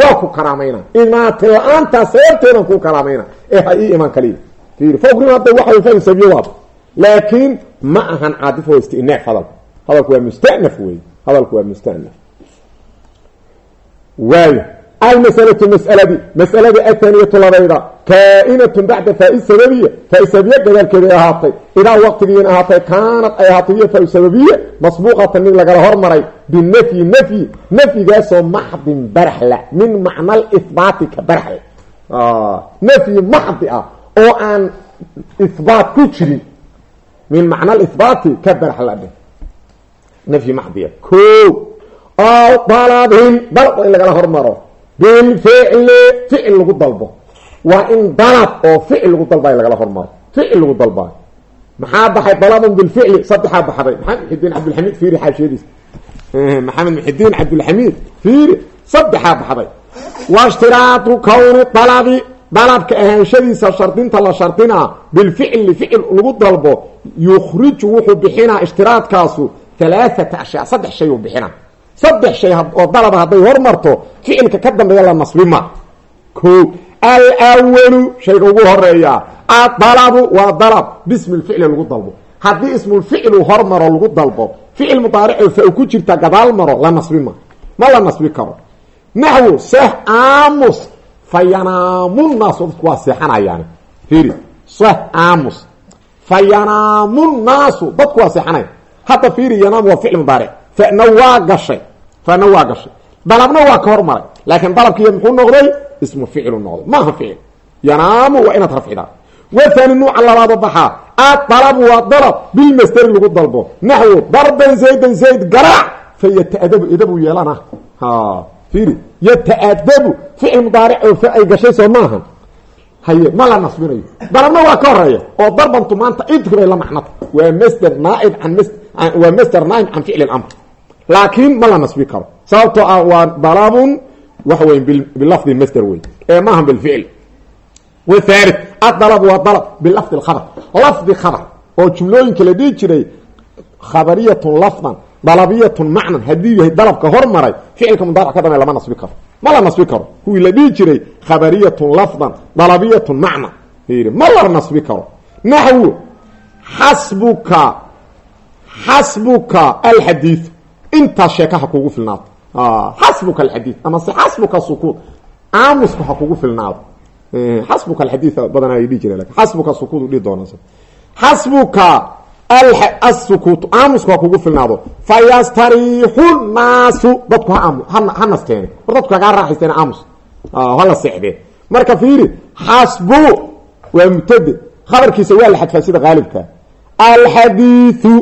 waa ku karaamayna imaati la'aantaa sababteedan kuu karaamayna ee ha ii imaan kaliya. Ir fa ukrim hadda waxa fa sabiye waaba laakiin ma ahan caadif waa istinaaf hadalku hadalku waa mustanaf wey hadalku waa mustanaf. Waayo almasalatu masaladii masalada athaniyatu labayda kaainatun bacda faai sababiya faai sababiya gadaalkeeday ahaatay idaa waqtigiina ahaatay kaanad ay ahaatay hiyo faai sababiya masbuuqatan mid lagala hormaray binafyi nafyi nafyigaasoo maxdin baraxla min macna alihbaati ka baraxla nafyi maxdi ah oo aan ihbaat ku jirin min macna alihbaati ka baraxla dheh nafyi maxdiya ko oo dalabin dalab in lagala hormaro bilficli ficil lagu dalbo. Waa in dalab oo ficil lagu dalbayo lagala hormaro. Ficil lagu dalbayo. Maxaa baxay dalabun bilficli saddexaa baxday. Maxamed muxidiin cabdilxamiid fiiri xaashiyadiis maxamed muxidiin cabdilxamiid fiiri saddexaa baxday. Washtiraatu kowni dalabi dalabka ahaanshadiisa shardinta la shardinaa bilficli ficil lagu dalbo yukhriju wuxuu bixinaa ishtiraadkaasu halaaata ashyaa saddex shay uu bixinaa saddex shay oo dalaba hadday hormarto ficilka ka dambeeya la nasbima ko alwalu shayga ugu horeeyaa adalabu waa dalab bismi lficli lagu dalbo. Haddii ismulficlu hormaro lagu dalbo. Ficil mudaarico fa ku jirta gadaal maro la nasbima ma la nasbi karo. Naxwu seh aamus. Fa yanaamu naasu dadku waa seexanayaan firi seh aamus. Fa yanaamu naasu dadku waa seexanaya. Hadda fiiri yanaamu waa ficil mudaaric. Fana waa gashay fana waa gashay. Dalabna waa ka hormaray. Laakiin dalabkiiy muxuu noqday ismu ficilu noqday. Maaha ficil yanaamu waa inaad rafcidaa. Wathani nuuca labaado baxaa. Adalabu waa dalab bilmasderi lagu dalbo. Naxwu darban zaydan zayd garaac fa yataadabu idabu yeelana. Fiiri. Yataadabu ficil mudaaric oo fa ay gashay soo maaha. Haye ma la nasbinayo. Dalabna waa ka horreeya oo darbantu maanta idki bay la macnata. Waa masder naaib an waa masder naaib can ficli laakiin ma la nasbi karo. Sababtoo ah waa dalabun waxa wey bilafdi masder wey ee maaha bilficl wthalith adalab waa dalab bilafdi اkhabr lafdi khabr oo jumlooyinka la dhihi jiray khabariyatun lafdan dalabiyatun macnan haddii yahay dalabka hormaray ficilka mudaaric ka dambe lama nasbi karo. Ma la nasbi karo. Kuwii la dhihi jiray khabariyatun lafdan dalabiyatun macnan. Ma la nasbi karo. Naxwu xasbuka xasbuka alxadiid intaas sheeka ha kugu filnaato xasbuka alxadiid ama se xasbuka sukuud aamusku ha kugu filnaado xasbuka alxadiid badanaa ay dhihi jireen xasbuka sukuud u dhihi doona xasbuka asukuutu aamusku ha kugu filnaado. Fayastariixu naasu dadku ha nasteene. War dadku hagaa raaxaysteene aamus. Hala seexdeen marka fiiri xasbu waa mubtade khabarkiisa waa la xadfaa sida qaalibka alxadiiu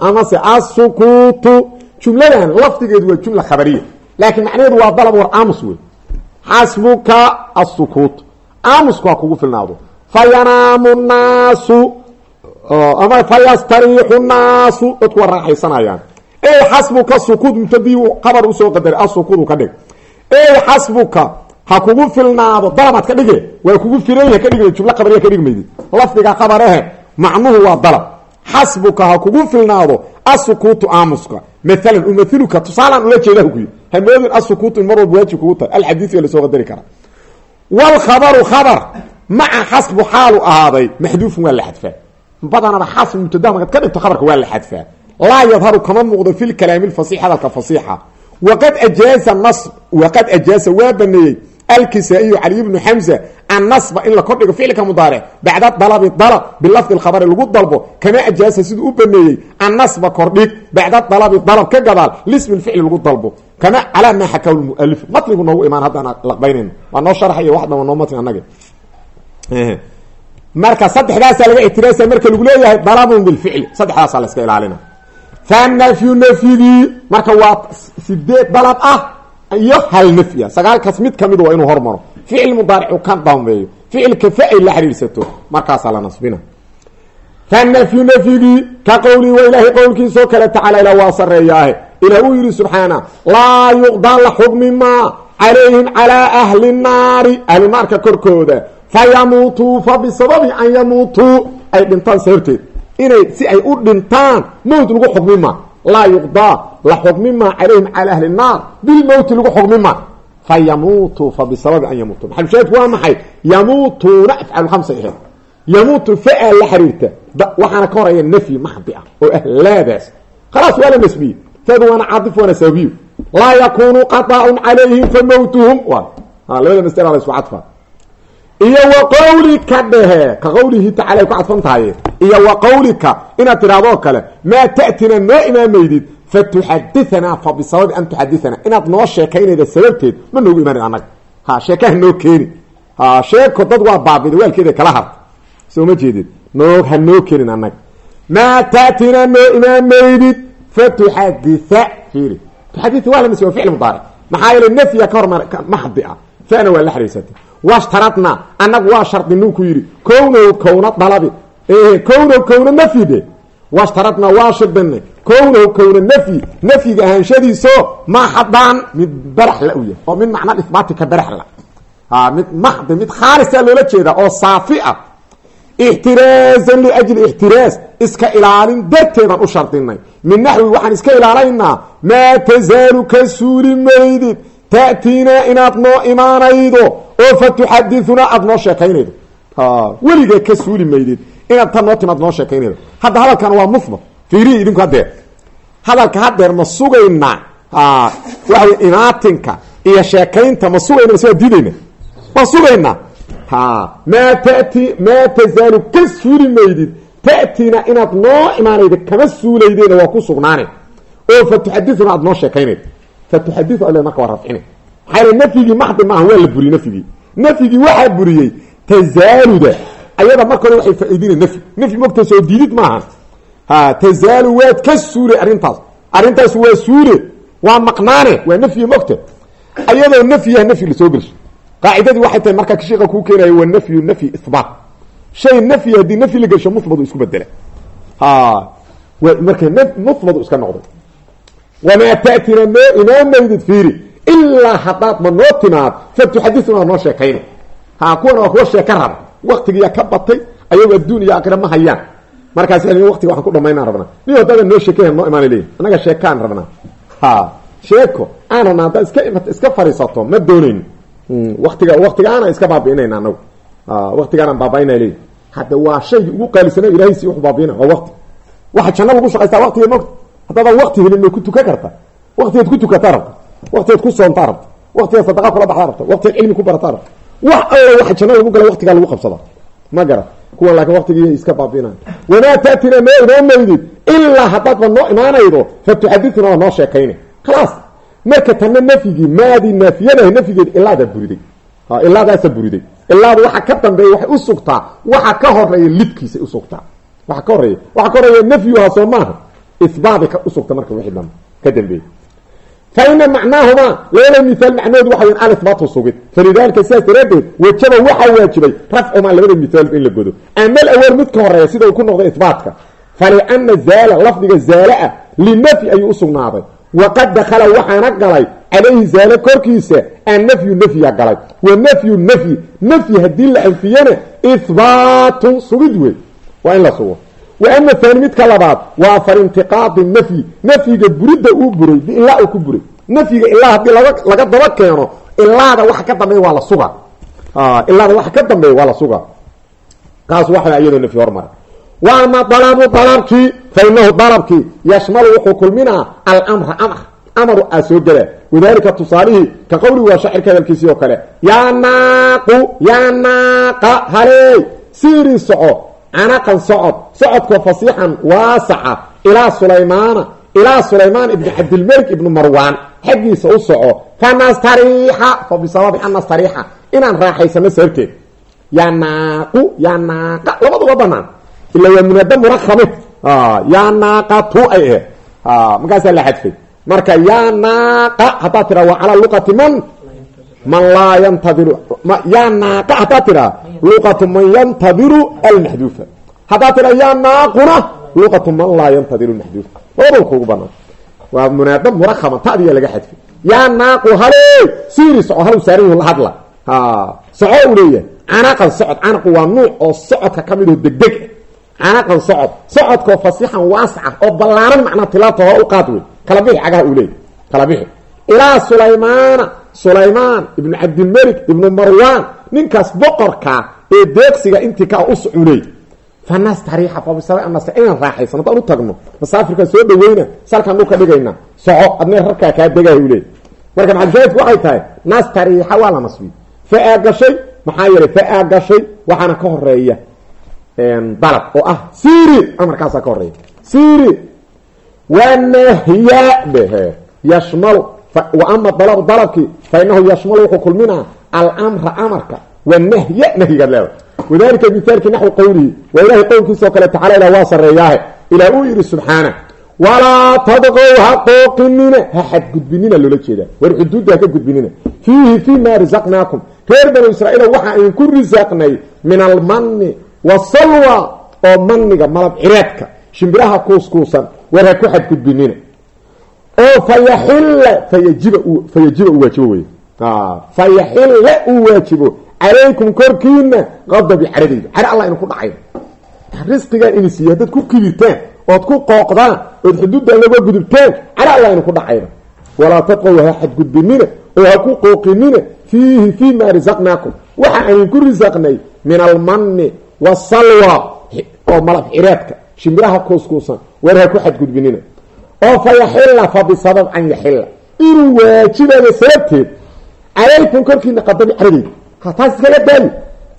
amase asukuutu jumladan lafdigeedu waa jumla khabariya laakiin macnaheedu waa dalab war aamus wey xasbuka asukuut aamusku ha kugu filnaado. Fa yanaamu naasu ama fa yastariixu naasu dadku waa raaxaysanayaan. Ey xasbuka sukuud mubtadii qabar u soo qadaray asukuudu ka dhig. Ey xasbuka ha kugu filnaado dalabaad ka dhige waa kugu filan yaha ka dhigma jumlo qabariya ka dhigmaydi lafdiga qabarahe macnuhu waa dalab. Xasbuka ha kugu filnaado asukuutu aamuska maalan umailuka tusaalaan ula jeeda kuyi hamoodin asukuutu in mar walba waajib kugu tahay. Alxadiiska la soo qadari karaa wlkhabaru khabar. Maca xasbu xaalu ahaaday maxduufun waa la xadfaa. Badanaba xasb mubtada markaad ka dhigto khabarka waa la xadfaa. Laa yadharu kama muuqdo fi lkalaami lfasiix hadalka fasiixa. Waqad ajaaza nas waqad ajaaza waa baneeyey alkisaa-iyu caliy bnu xamza annasba in la kordhigo ficilka mudaaric bacda dalabi dalab bilafdi lkhabari lagu dalbo kama ajaasa siduu u baneeyey annasba kordhig bacda dalabi dalab ka gadaal lismi lficli lagu dalbo. Kama calaa maa xakaw lmualif matnigu noogu imaan haddaan laqbaynayna waa noo sharxay wax daba noo matni annaga. Marka saddexdaasaa laga ictiraasa marka lagu leeyahay dalabun bilficli saddexdaasaa la iska ilaalina. Fanafyu nafyigii marka waa sideed dalab ah iyo hal nafya sagaalkaas mid ka mid waa inuu hormaro ficil mudaaricu ka dambeeyo ficilka fa-ay la xiriirsato markaasaa la nasbina. Fanafyu nafyigii ka qowlii waa ilaahay qowlkiisoo kale tacaala ila waa sareeyaahe ilah uu yidhi subxaana laa yuqdaa la xugmi maa calayhim calaa ahli naari ahli naarka korkooda fayamuutuu fa bisababi an yamuutuu ay dhintaan sababteed inay si ay u dhintaan mowt lagu xugmi maa laa yuqdaa la xugmi maa calayhim cala ahli naar bilmowti lagu xugmi maa fa yamuutuu fa bisababi an yamuutuu maxalushaahidku waa maxay? Yamuutuuna afcalu khamsa aheed yamuutu fa-a la xiriirta. Waxaana ka horaya nafyi maxdi ah oo ah laadaas. Khalaas waa la nasbiye. Fadu waana caadif waana sababiyo laa yakunu qaطaacun calayhim fa mowtuhum labada masala la isku cadfa iyo wa qawlika dhehe. Ka qawlihi tacala ay ku cadfan tahay. Iyo wa qawlika. Inaad tidhahdoo kale maa ta'tina noo imaameydid fatuxadianaa fa bisababi an tuxadianaa inaad noo sheekaynayda sababteed ma noogu imaanin annaga ha sheekaha noo keeni ha sheeko dad waa baabida waalkeeda kala harta soo ma jeedid noo ha noo keenin annaga maa ta'tina noo imaameydid fatuxadia fiiri. Tuxadii waa lamas waa ficil mudaaric maxaa yeele nafyiga ka hormar maxdi ah. Fana waa la xariirsatay washtaradna annagu waa shardinuu ku yidhi kownow kowna dalabi. Kownow kowna nafyi de washtaradna waa shardinay kownow kowna nafyi nafyiga ahaanshadiiso maxadaan mid barax la u yahay oo mid macna isbaati ka barax la. A mid maxdi mid khaalisa loola jeeda oo saafi ah. Ixtiraazan liajli ixtiraaz iska ilaalin darteedaan u shardinay. Min naxwi waxaan iska ilaalaynaa maa tazaalu ka suuli maydid ta'tiinaa inaad noo imaanaydo oo fa tuxadithunaa aada noo sheekaynaydo weligee ka suuli maydid inaad tan noo timaad noo sheekaynaydo hadda hadalkan waa musbat fiirihi idinku haddeer. Hadalka haddeer ma sugaynaa waxa wey imaatinka iyo sheekaynta ma sugayna mase waa diidayna waa sugaynaa maa tati maa tazaalu ka suuli maydid. Ta'tiina inaad noo imaanaydo kama suulaydeyna waa ku sugnaane. Oo fa tuxadithuna aad noo sheekaynaydo fa tuxadiu ale marka waa rafcine maxaa nafyigii maxdi maaha waa la buriyey nafyigii nafyigii waxaa buriyey tazaaluda ayada marka hore waxay faa-iidina nafyi nafyi mogta soo diidid maaha ha tazaalu waad ka suule arrintaas arrintaas waa suule waa maqnaane waa nafyi mogta ayadoo nafyiah nafyi la soo gelsho qaacidadii waxay tahay markaa sheika kuu keenayo waa nafyu nafyi ihbaat shay nafyi haddii nafyi la gelsho muhbadu isku bedela marka muhbadu iska noqday wamaa ta'tina noo imaameydid fiiri ilaa haddaad ma noo timaad fa tuxadithuna noo sheekayna ha kuwana waa kuwa sheeka raba waktigiyaa ka batay ayagoo adduun iyo aakhira ma hayaan markaas waqtiga waxaan ku dhamaynaan rabnaa nin haddaadan noo sheekaya noo imaana leeyi annaga sheekaan rabnaa ha sheeko aan rabnaa haddaad iska iska fariisato ma doonayno watiga waktigaana iska baabi'inayna anagu waktigaanaan baabainaa leeyi hadda waa shaygi ugu qaalisana ilahay si wuxu baabiina waa janno lagu shaqaystaa haddaadan wakti helin ma ku tukan karta. Waktigeed ku tukataa rabta. Waktigeed ku soontaa rabta. Waktigeed sadaqa kula baxdaa rabta. Waktigeed cilmi ku barataa rabta. Wax alla waxa janno lagu gala waktigaa lagu qabsada. Ma gara. Kuwan laakiin waktigii iska baabiina wamaa taatina noo inoo maydid ilaa haddaadba noo imaanaydo fa tuxadithuna waa noo sheekayna khalaas marka tanna nafyigii maadii naafiyadaha nafyigeed ilaadaa buriday. Ilaadaasa buriday. Ilaada waxa ka dambeeya waxay u sugtaa. Waxa ka horreeya lidkiisay usugtaa waxa ka horreeya waxa ka horreeya nafyuha soo maaha isbaabay usugta marka wixii dambe ka dambeeyey. Fa ina macnaahumaa labada mihaal macnahood waxa weyn alihbaatu sugid. Falidaalika sidaas daraaddeed wajaba waxaa waajibay rafcumaa labada mihaal in la godo. Ama alawal mid ka horreeya sida uu ku noqday ihbaatka falicana zaala lafdiga zaala-a linafyi ayuu usugnaaday waqad dakala waxaana galay calayhi zaalo korkiisa annafyu nafya galay. Wa nafyu nafyi nafyi haddii la anfiyana ihbaatun sugid wey waa in la sugo wa ama haani midka labaad waa farintiqaadi nafyi nafyiga buridda uu buray biilaa uu ku buray nafyiga ilaa haddii laga daba keeno ilaada waxa ka dambeeya waa la suga ilaada waxa ka dambeeya waa la suga kaas waxa iyadoo nafyi hormara wa ama dalabu dalabkii fa inahu dalabkii yashmalu wuxuu kulminaa almra amr amaru aa soo gela wadalika tusaalihii ka qowligi waa shacirka hadalkiisii canaqan socod. Socodkoo fasiixan waasaca ilaa sulaymaana. Ilaa sulaymaan ibni cabdilmelik ibni marwaan. Xaggiisa u soco. Fanastariixa fa bisababi an nastariixa. Inaan raaxaysano sababteed yaa naaqu yaa naaqa. Labaduba banaan. Ila waa munaada murakame yaa naaqatu ay aheed markaasaa la xadfay. Marka yaa naaqa haddaad tiraa waa calaa luqati man man laa yantadiru yaa naaqa haddaad tiraa luqatu man yantadiru almaxduufa haddaad tiraa yaa naaquna luqatu man laa yantadiru almaxduufa labadaba kuugu banaan. Waa munaada murakama tadiyaa laga xadfay yaa naaqu haley siiri soco halu saaran la hadla. Soco u leeyahay. Canaqan socod canaqu waa nuuc oo socodka ka mid oo degdeg. Canaqan socod socodkoo fasixan waasaca oo ballaaran macnaa tilaabta hore u qaad wey kala bixi cagaha uu leeyay kala bixi. Ilaa sulaymaana sulaymaan ibnu cabdilmelik ibnu marwaan ninkaas boqorkaa ee deeqsiga intii kaa u soculey fanastariixa fabisabnasta inaan raaxaysan haddaan u tagno. Masaafirkaa soo dhaweyna salkaan dhulka dhigayna. Soco adna rarkaa kaa degaya u leey marka maxalushaahidku waxay tahay nastariixa waa la nasbiy fa-aa gashay maxaa yeelay fa-aa gashay waxaana ka horreeya dalab oo ah siri amarkaasaa ka horreeya siri wanahya behe yashmalu ama dalab dalabkii fa inahu yashmalu wuxuu kulminaa almra amarka wanahya nahyigaad leeda wadalika mithaalki naxwi qowlihi waa ilahay qowlkiisa oo kale tacala ilah waa sareeyaahe ilaa uu yihi subxaana walaa tadqow ha qooqinina ha xadgudbinina loola jeedaa. War xuduudda ha ka gudbinina. Fiihi fii ma risaqnaakum. Reer banu israiil waxaa idinku risaaqnay min almani wasalwa oo maniga malab cireedka shimbiraha kuuskuusan war ha ku xadgudbinina oo fayaxilla. Fayajiba fayajiba u waajibo wey fayaxilla uu waajibo. Calaykum korkiina qadabi caradayda. Cara allah inu ku dhacay. Risqigan ini siiya haddaad ku kibirtaan ood ku qooqdaan ood xuduuddan laga gudubtaan cara allah inu ku dhacayna walaa tadqow ha xadgudbinina oo ha ku qooqinina fiihi fii ma risaqnaakum waxa idinku risaqnay min almani wasalwa oo malab cireedka shimbiraha kuuskuusan war ha ku xadgudbinina oo fa yaxilla fa bisabab an yaxilla. Inuu waajibayo sababteed calaykum korkiina qadabi caradeyda ha taas iskaga daali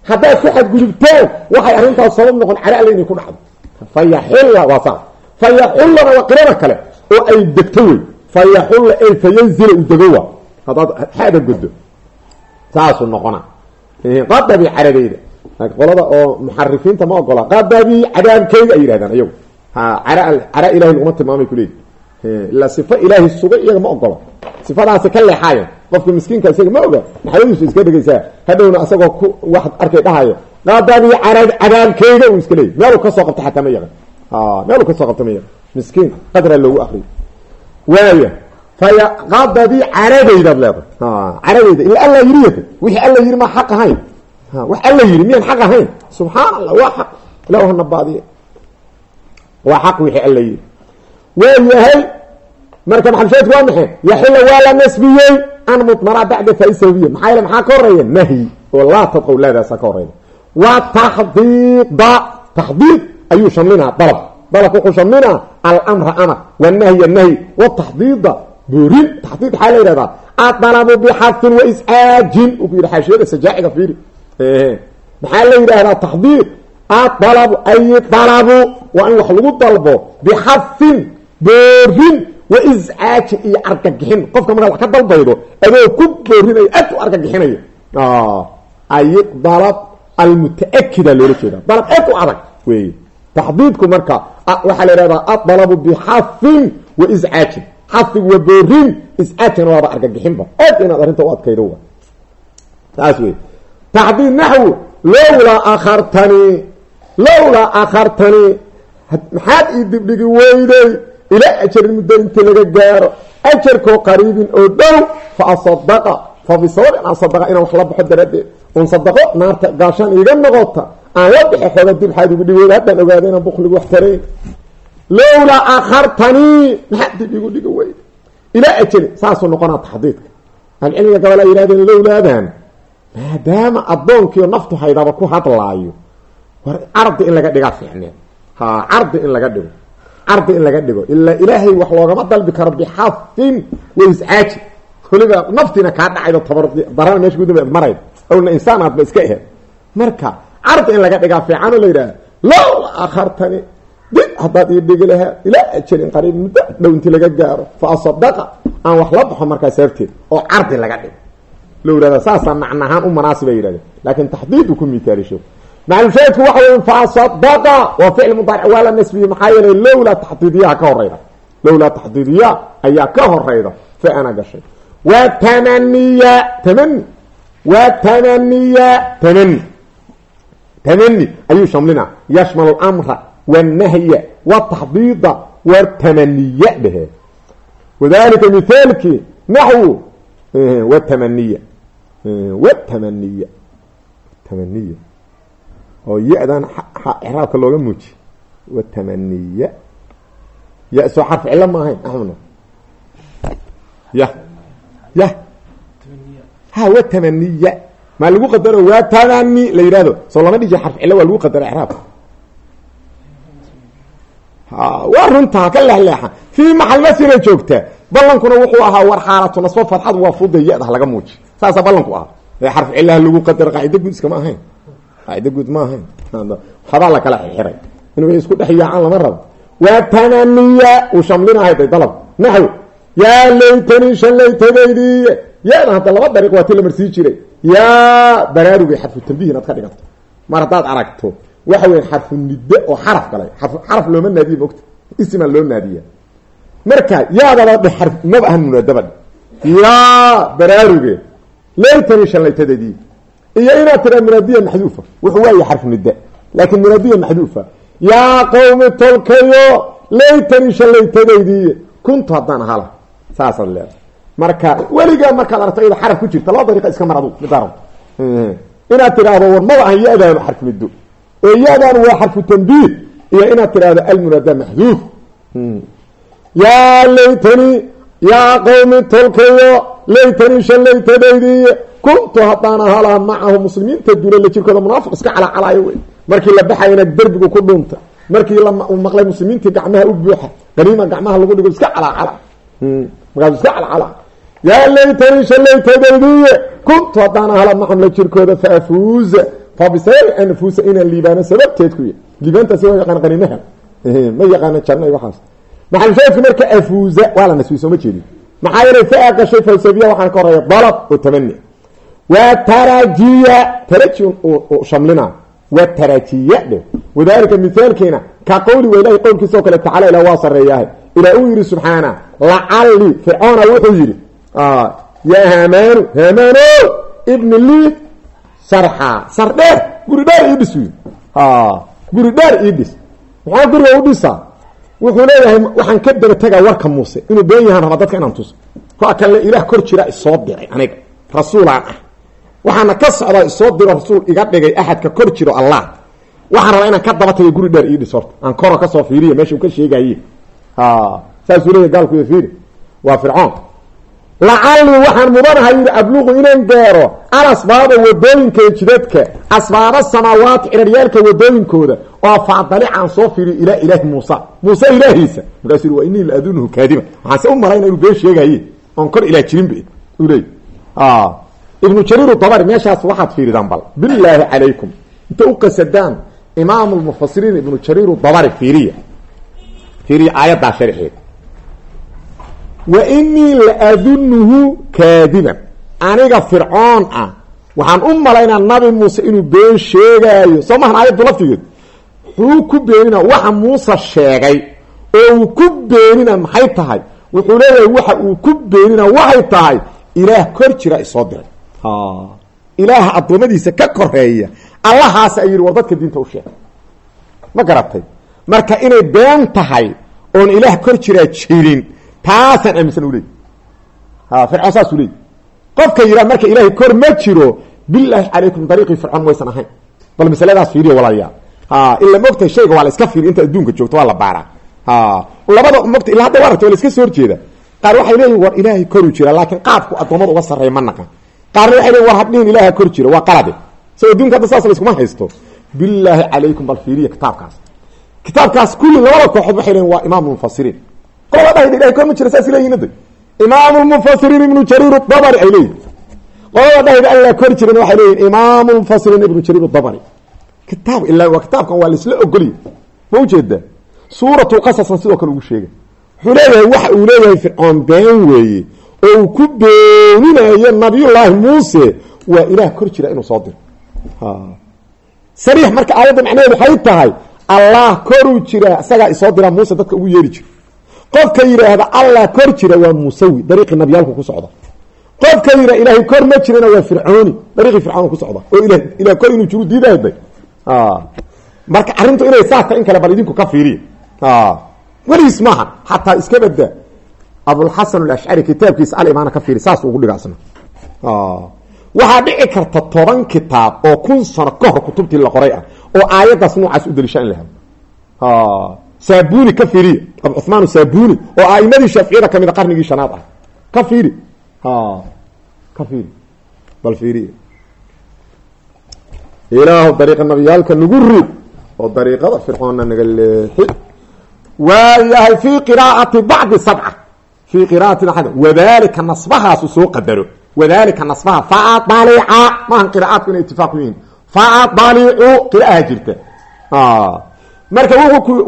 haddaad ku xadgudubtaan waxay arrintaas sabab noqon cara alla inay ku dhacdo. Fa yaxilla waa saas. Fa yaxullana waa qirada kale oo ay degto wey. Fa yaxulla ey fa yanzila u dego wa haddaad xada goddo. Saasuu noqona. Qadabi caradeyda qolada oo muxarifiinta ma ogola. Qadabi cadaabkeyga ay yihahdaan iyagu cara ilahay laguma tilmaamay kuleeyi ilaa sifo ilaahay sugay iyaga ma ogola sifadaasi ka leexaayan qofka miskiinka isaga ma oga. Naxwadiisu iska dhegaysaa? Hadhowna asagoo ku wax arkay dhahayo. Cara cadaabkeyga uu iska leeyay. Meeluu ka soo qabta xataa ma yaqan meeluu ka soo qabta ma yaqan miskiin qadra loogu akriyo waaya faya qadabi caradaydaad leedahay. Caradayda ila alla yiri wixii alla yiri ma xaq ahayn. Wax alla yiri miyaan xaq ahayn? Subxaan allah waa xaq. Ilah hana baadiye waa xaq wixii alla yiri. Waa yahay marka maxalshaedku waa maxay? Yaxilla waa la nasbiyey. An mudmara bacda faa sababiya maxaa yeele maxaa ka horreeya nahyi oo laa tadqow leedaasa ka horreeya waa taxdiida taxdiid ayuu shamlinaa dalab. Dalabka wuxuu shamlinaa almra amar. Wanahya nahyi wataxdiida boorin taxdiid maxaa la yihahdaa adalabu bixarfin waiscaajin uu ku yidhi xaashiyada sajaaciga fiiri. Maxaa la yidhaahdaa taxdiid adalabu ay dalabu. Waa in lagu dalbo bixafin boorin wa iscaajin iyo argagixin. Qofka markaad wax ka dalbaydo adoo ku boorinayo aad argagixinayo. Ay dalab almutaakida loola jeeda dalab aad u adag wey taxdiidku marka waxaa la yihahdaa adalabu bixafin wa iscaajin xadigu waa boorin iscaajkana waaba argagixinba aad inaad arrinta u adkaydo saas wey taxdiid naxwu lowlaa akhartanii lowlaa akhartanii maxaad ii dibdhigi weyday ilaa ajarin muddo inta laga gaaro ajarkoo qariibin oo dhow fa asadaqa fa bisababi an sadaqa inaan wax la baxo daraaddeed. Un sadaqo naarta gaashaan iiga noqota aan la bixi xooga dib xaad igu dhigi weyda haddaan ogaada inaan bukligu wax tarayn lowlaa akhartanii maxaad dib igu dhigi weyda ilaa ajali saasuu noqonaa taxdiidka. Ahlucilmiga gabal ay yihahdeen lowlaadan maadaama addoonkiio naftu haydaba ku hadlaayo war cardi in laga dhigaa fiicneen ha cardi in laga dhigo cardi in laga dhigo. Ilaa ilaahay wax loogama dalbi karo bixafin wa iscaaji. Weliba naftiina kaa dhacaydo tabar darana meesha gudaba marayd awlna insaan aadba iska aheed marka cardi in laga dhigaa fiican oo la yidhaha lowla akhartani dib haddaad ii dhigi lahaa ilaa ajalin muddo dhow intii laga gaaro fa asadaqa aan wax la baxo markaa sababteed oo cardi laga dhigo lowlada saasaa macnahaan u manaasiba yidhahdeen. Laakiin taxdiidu ku miaalisho maclushaahidku waxa wey faasadaqa waa ficil mudaaric waa la nasbiyey maxaa yeelay lowlaa taxdiidiyaha ka horeyda lowlaa taxdiidiya ayaa ka horeyda fa ana gashay. Wa tamaniya tamani wa tamaniya tamani tamani ayuu shamlinaa yashmal amra wannahya wataxdiida watamaniya dhehe wadalika mithaalkii naxwu watamaniya watamaniya tamaniya oo ya-dan icraabka looga muuji watamaniya ya soo xarf cilo ma ahayn axmedna ya. Ya. Ha watamaniya maa lagu qadaro watamani la yidhahdo soo lama dhiji xarf cilo waa lagu qadaro icraabka waa runtaa ka leexleexa. Fii maxal nasina joogtaa ballankuna wuxuu ahaa war xaalatu nasbo fadxad waa fuda ya-dah laga muuji saasaa ballanku ahaa. Ee xarf cilaha lagu qadaro qaacido guud iskama ahayn qaacido guud ma ahayn waxbaa la kala xiray inuu isku dhex yaacaan lama rabo. Waa tananiya uu shamlinahay day dalab. Naxw yaa laytanii shallaytadaydii ya-dan hadda laba dariiq waa ti la marsii jiray. Yaa baraarugay xarfu tambiih inaad ka dhigato. Mar haddaad aragto waxa weya xarfu nidde oo xaraf galay xaraf looma naadiye mogta isimaa loo naadiya marka yaadaba xarf maba ahan munaadaba dhe yaa baraaruge laytanii shallaytadadii iyo inaad tiraa munaadiya maxduufa. Wuxuu waaye xarfu nidde laakiin munaadiya maxduufa. Yaa qawmi tolkayo laytanii shallaytadaydii kuntu haddaan ahala saasaad leedahay. Marka weligaa markaad aragto iyada xaraf ku jirta laba dariiqa iska mar adu midaaro inaad tidhaahdo war maba ahan ya-daanu xarfu niddo oo ya-dan waa xarfu tambiih iyo inaad tidhaahdo almunaada maxduuf. Yaa laytanii yaa qawmi tolkayo laytanii shallaytadaydii kuntu haddaan ahalaa macahu muslimiinta duulala jirkooda munaafiq iska calacalaayo wey markii la baxayana derbigu ku dhunta markii la maqlay muslimiintii gacmaha u buuxa qaniima gacmaha lagu dhigo iska calacala markaasu iska calacala yaa laytanii shallaytadaydii kuntu haddaan ahalaa macahum la jirkooda faafuuza fa bisababi anfuusa inaan liibaano sababteed ku ya liibaantaasi waa yaqaan qaniimaha ma yaqaana janna waxaas maxalushaadku marka afuuza waa la nasbiy jeedin maxaa yeelay faa gashay falsafiya waxaana ka horreeya dalab oo tamani waa tarajiya taraji shamlina. Waa tarajiya dhe wadalika mithaalkeena ka qowli wa ilahi qowlkiisa oo kale tacala ilah waa sareeyahay ilaa uu yihi subxaana lacali fircoona wuxuu yihi yaa hamaanu hamaano ibni lii sarxa sar dheer guri dheer ii dhis. Wy guri dheer ii dhis. Maxaa guriga u dhisaa? Wuxuu leeyahay waxaan ka daba tegaa warka muuse inuu been yahaan rabaa dadka inaan tuso. Ko kale ilaah kor jira isoo diray aniga rasuulaan ah waxaana ka socdaa isoo diro rasuul iga dhigay axadka kor jiro allah. Waxaan rabaa inaan ka daba tagay guri dheer ii horta aan koro ka soo fiiriya meesha uu ka sheegaye saasuu leeyahy gaalkuya fiiri waa fircoon. Lacallii waxaan mudanahay yidhi abluqu inaan gaaro alasbaaba waddooyinka jidadka asbaaba samaawaati ciraryaalka wadooyinkooda oo faadalicaan soo fiiriyo ilaa ilaahi muusa. Muuse ilaahiisa. Markaasuu yii wa inii la adunuhu kaadiba waxaanse u malayna inuu been sheegaye oon kor ilaah jirinba u leey ibnu jariir dabari meeshaas waxaad fiiridaan bal. Bilaahi calaykum inta u qasadaan imaam lmufasiriin ibnu jariir dabari fiiriya. Fiiriya aayaddaa sharxeed wa inii la adunuhu kaadiban. Aniga fircoon ah waxaan u malaynaa nabi muuse inuu been sheegaayo. Soo mahan aayaddu laftigeed wuxuu ku beenina waxa muuse sheegay oo uu ku beenina maxay tahay? Wuxuu leeyahay waxa uu ku beenina waxay tahay ilaah kor jira isoo diray ilaaha addoommadiisa ka koreeya allahaasa ay yidhi war dadka diinta u sheeg ma garatay marka inay been tahay oon ilaah kor jiraa jirin taasaan aaminsan u leey ha fircoon saasuu leey qofka yidhaha marka ilaahay kor ma jiro bilaahi calaykum dariiqii fircoon maysan ahayn. Bal masaladaas fiiriya walaalayaal ha ila mogtahay shayga waa la iska fiiri inta adduunka joogto waa la baaraa. Ha labada mogta illa hadda waragta waa la iska soo horjeeda qaar waxay leeyihiin war ilaahay koru jira laakiin qaabku addoommada uga sarreeya ma naqan qaarna leeyihiin war hadhihin ilaaha kor jira waa qalade so adduunka hadda saas la iskuma haysto. Bilaahi calaykum bal fiiriya kitaabkaas. Kitaabkaas kulli labada kooxood waxay leeyihiin waa imaam mufasiriin qolada dhahayda ilahay kor ma jira saas leeyihiin hadda. Imaam lmufasiriin ibnu jariir dabari ay leeyihiin qolada dhahayda alla kor jiran waxay leeyihiin imaam lmufasiriin ibnu jariir dabari kitaab ilaa waa kitaabkan waa laisla ogolya ma ujeeda suuratulqasasna sidoo kale ugu sheegay. Wuxuu leeyahay waxa uu leeyahay fircoon been weeye oo uu ku beeninayo nabiyullaahi muuse waa ilaah kor jira inuu soo diro. Sariix marka aayadda macnaheedu waxay tahay allah koruu jira isagaa isoo dira muuse dadka ugu yeeri jira. Qofka yidhaahda allah kor jira waa muusawi dariiqii nabiyaalku ku socda. Qofka yidha ilaahay kor ma jirana waa fircooni dariiqii fircoon ku socda. Oo ila ilah kor inuu jiru diidahday marka arrintu inay saasta in kale bal idinku ka fiiriya weligiis maaha xataa iska bada abulxasan alashcari kitaabkiisa alimaana ka fiiri saas ugu dhigaasna waxaa dhici karta toban kitaab oo kun sano ka hor kutubtii la qoray ah oo aayaddaas noocaas u dalisha in la helo. Saabuni ka fiiriya abu cuhmaan saabuni oo aimadii shaaficiyada ka mid a qarnigii shanaad ah. Ka fiiri. Ka fiiri. Bal fiiriya ilaahu dariiqa nabiyaalka nagu rid oo dariiqada fircoonna naga leexi. Waayahay fii qiraa'ati bacdi sabca fii qiraa'ati wadalika nasbahaasu soo qadaro wadalika nasbaha faadalica maahan qiraaadku inay itifaaq yihiin faadalicu qiraaha jirta marka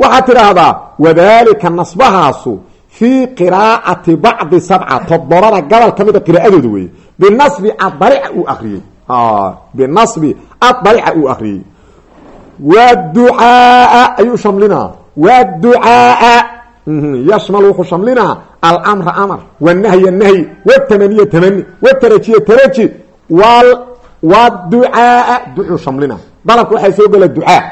waxaad tidhaahdaa wadalika nasbahaasu fii qiraa'ati bacdi sabca todobada gobol ka mida qiraa'adooda weeye binasbi adalica uu akriyey binasbi adalica uu akriyey wducaaa yashmal wuxuu shamlinaa almra amr wnahya nahyi wtamaniya tamani. Wtarajiya taraji. Wducaaa ducuu shamlinaa dalabka waxaa soo gela ducaa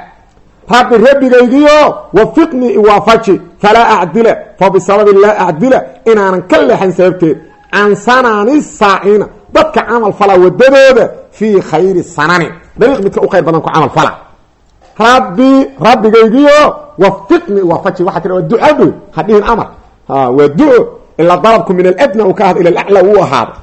rabbi rabbigaygiyo wafiqnii iwaafaji. Falaa acdila fabisababi laa acdila inaanan ka leexan sababteed. Can sanani saacina dadka camal fala wadadooda fii khayri sananin dariiq midka u khayr badan ku camal fala rabbi rabbigaygiyo wafiqni waafaji waxaa tira waa ducado hadhihin amar waa duco ilaa dalabku min aladna u ka ahad ila alaclaa uu ahaada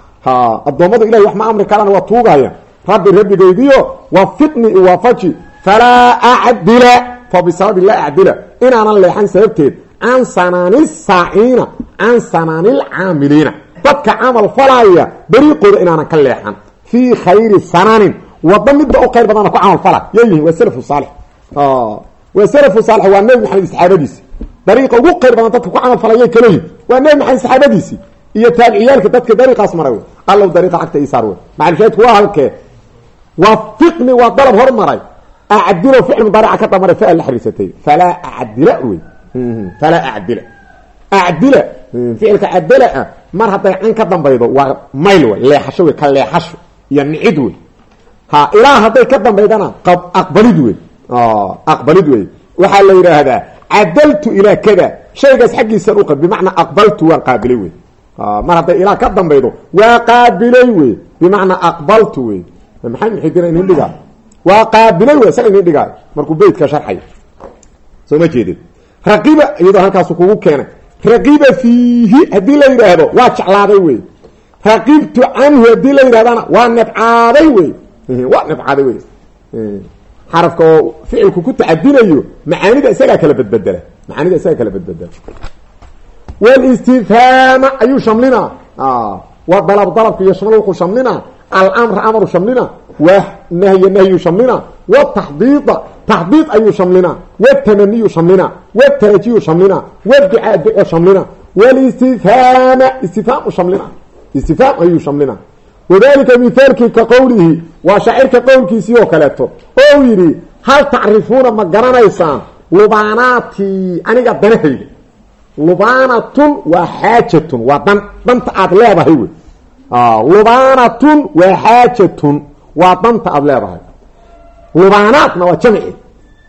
addoommadu ilahay wax ma amri karana waa tuugaya. Rabbi rabbigaygiyo wafiqni iwaafaji falaa acdila fa bisababi laa acdila inaanan leexan sababteed can sanaani saaciina can sanaani lcaamiliina dadka camal falaya dariiqooda inaanan ka leexan. Fii khayri sananin wada midba u khayr badana ku camal fala. Waa salafu saalix waa salafu saalix waa nebi maxamed saxaabadiisi. Dariiqa ugu khayr badan dadka ku camal falayay kaleyihin waa nebi maxamed saxaabadiisii iyo taabiciyaalka dadka dariiqaas maray wey. Dariiqa cagta isaar wey. Macalshaadku waa halkee. Waafiqni waa dalab hormaray acdilo ficil mudaarica ka damaray fa la xiriirsatay. Falaa acdila wey. Falaa acdila. Acdila ficilka cadala ah mar hadday can ka dambaydo waa mayl wey. Leexasho wey ka leexasho. Iyo nicid wey. Ha ilaa hadday ka dambaydana aqbalid wey aqbalid wey waxaa la yidhaahdaa cadaltu ilaa kada. Shaygaas xaggiisan uqa bimacnaa aqbaltu waan qaabilay wey mar hadday ilaa ka dambaydo waa qaabilay wey bimacnaa aqbaltu wey maxay muxidina inin dhigaa waa qaabilay wey isaga inin dhigaa markuu beytka sharxayo soo ma jeedid raqiba iyadoo halkaasu kugu keenay raqiba fiihi haddii la yidhaahdo waa jeclaaday wey raqibtu canhu haddii la yidhahdana waa nebcaaday wey waa nebcaaday wey xarafka oo ficilku ku tacadinayo macaanida isagaa kala bedbedela. Macaanida isagaa kala bedbedela. Walistifhaama ayuu shamlinaa waa dalab dalabka iyo shmal wuxuu shamlinaa almra amaru shamlinaa wa nahya nahyu shamlinaa wataxdiida taxdiid ayuu shamlinaa wtamaniyu shamlinaa wtarajiyu shamlinaa wducaa duco shamlinaa walistifhaama istifhaam shamlinaa istifhaam ayuu shamlinaa wadalika mithaalkii ka qowlihi waa shaacirka qowlkiisii oo kaleeto oo yidhi hal tacrifuuna ma garanaysaan lubaanaatii aniga danahayga lubaanatun waa xaajatun waa dan danta aad leedahay wey lubaanatun waa xaajatun waa danta aad leedahay lubaanaatna waa jamci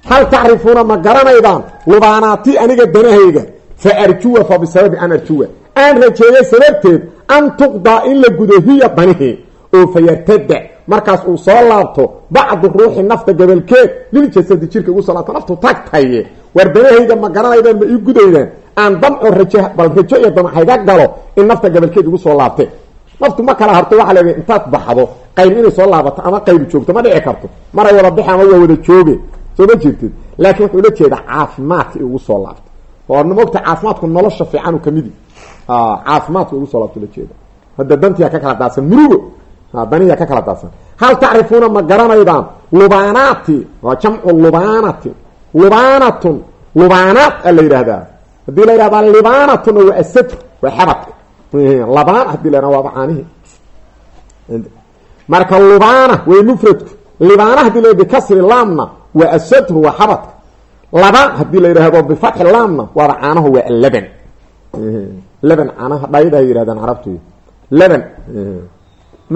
hal tacrifuuna ma garanaydaan lubaanaati aniga danahayga fa arjuwa fa bisababi an arjuwa aan rajeeyo sababteed an tuqdaa in la gudo hiya danihii oo fa yartada markaas uu soo laabto bacdu ruuxi nafta gobolkeed liljasadi jirka ugu soo naftu tagtaye. War danahayga ma garanaydaan ma ii gudaydaan. Aan damco raje bal rajo iyo damcayga galo in nafta gobolkeed igu soo laabte. Naftu ma kala harto waxaa leedahay intaad baxdo. Qayb inay soo laabato ama qaybi joogto ma dhici karto. Maray wada bixi ama waa wada jooge. Soo ma jirtid? Laakiin wuxuu la jeedaa caafimaadka ugu soo laabto oo mogta caafimaadku nolosha fiicanu kamidi caafimaadka ugu soo laabto la jeeda hadda dantiyaa ka kala daadsan murugo. Daniyaa ka kala daadsan. Hal tacrifuuna ma garanaydaan? Lubaanaati. Waa jamcu lubaanati lubaanatun. Lubaanaat a la yidhaahdaa. Haddii la yidhahdaa libaanatuna waa asatr waa xabadka labaan haddii la waaba caanihi. Marka lubaana way mufradku. Libaana haddii la bikasri laamna waa asatru waa xabadka laba haddii la yidhaahdo bifatxi laamna waaba caanahu waa allaban laban caanaha dhayda ay yihahdaan carabtu laban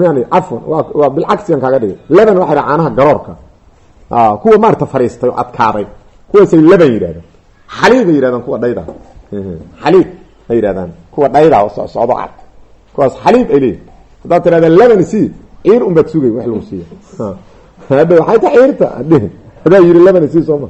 yani cafwan wa waa bilcagsigan kaaga dhigay. Laban waxay dha caanaha garoorka. Kuwa maarata fariistay oo adkaaday. Kuwaasay laban yidhahdaan xaliibay yihahdaan kuwa dhayda. Xaliib ay yihahdaan kuwa dhayda oo socdo cad. Kuwaas xaliib ay leeyihiin haddaad tirahda laban si ciir unbaad sugay wax lagu siiya hadha waxay ta ciirta adhe hadaa yiri laban si sooma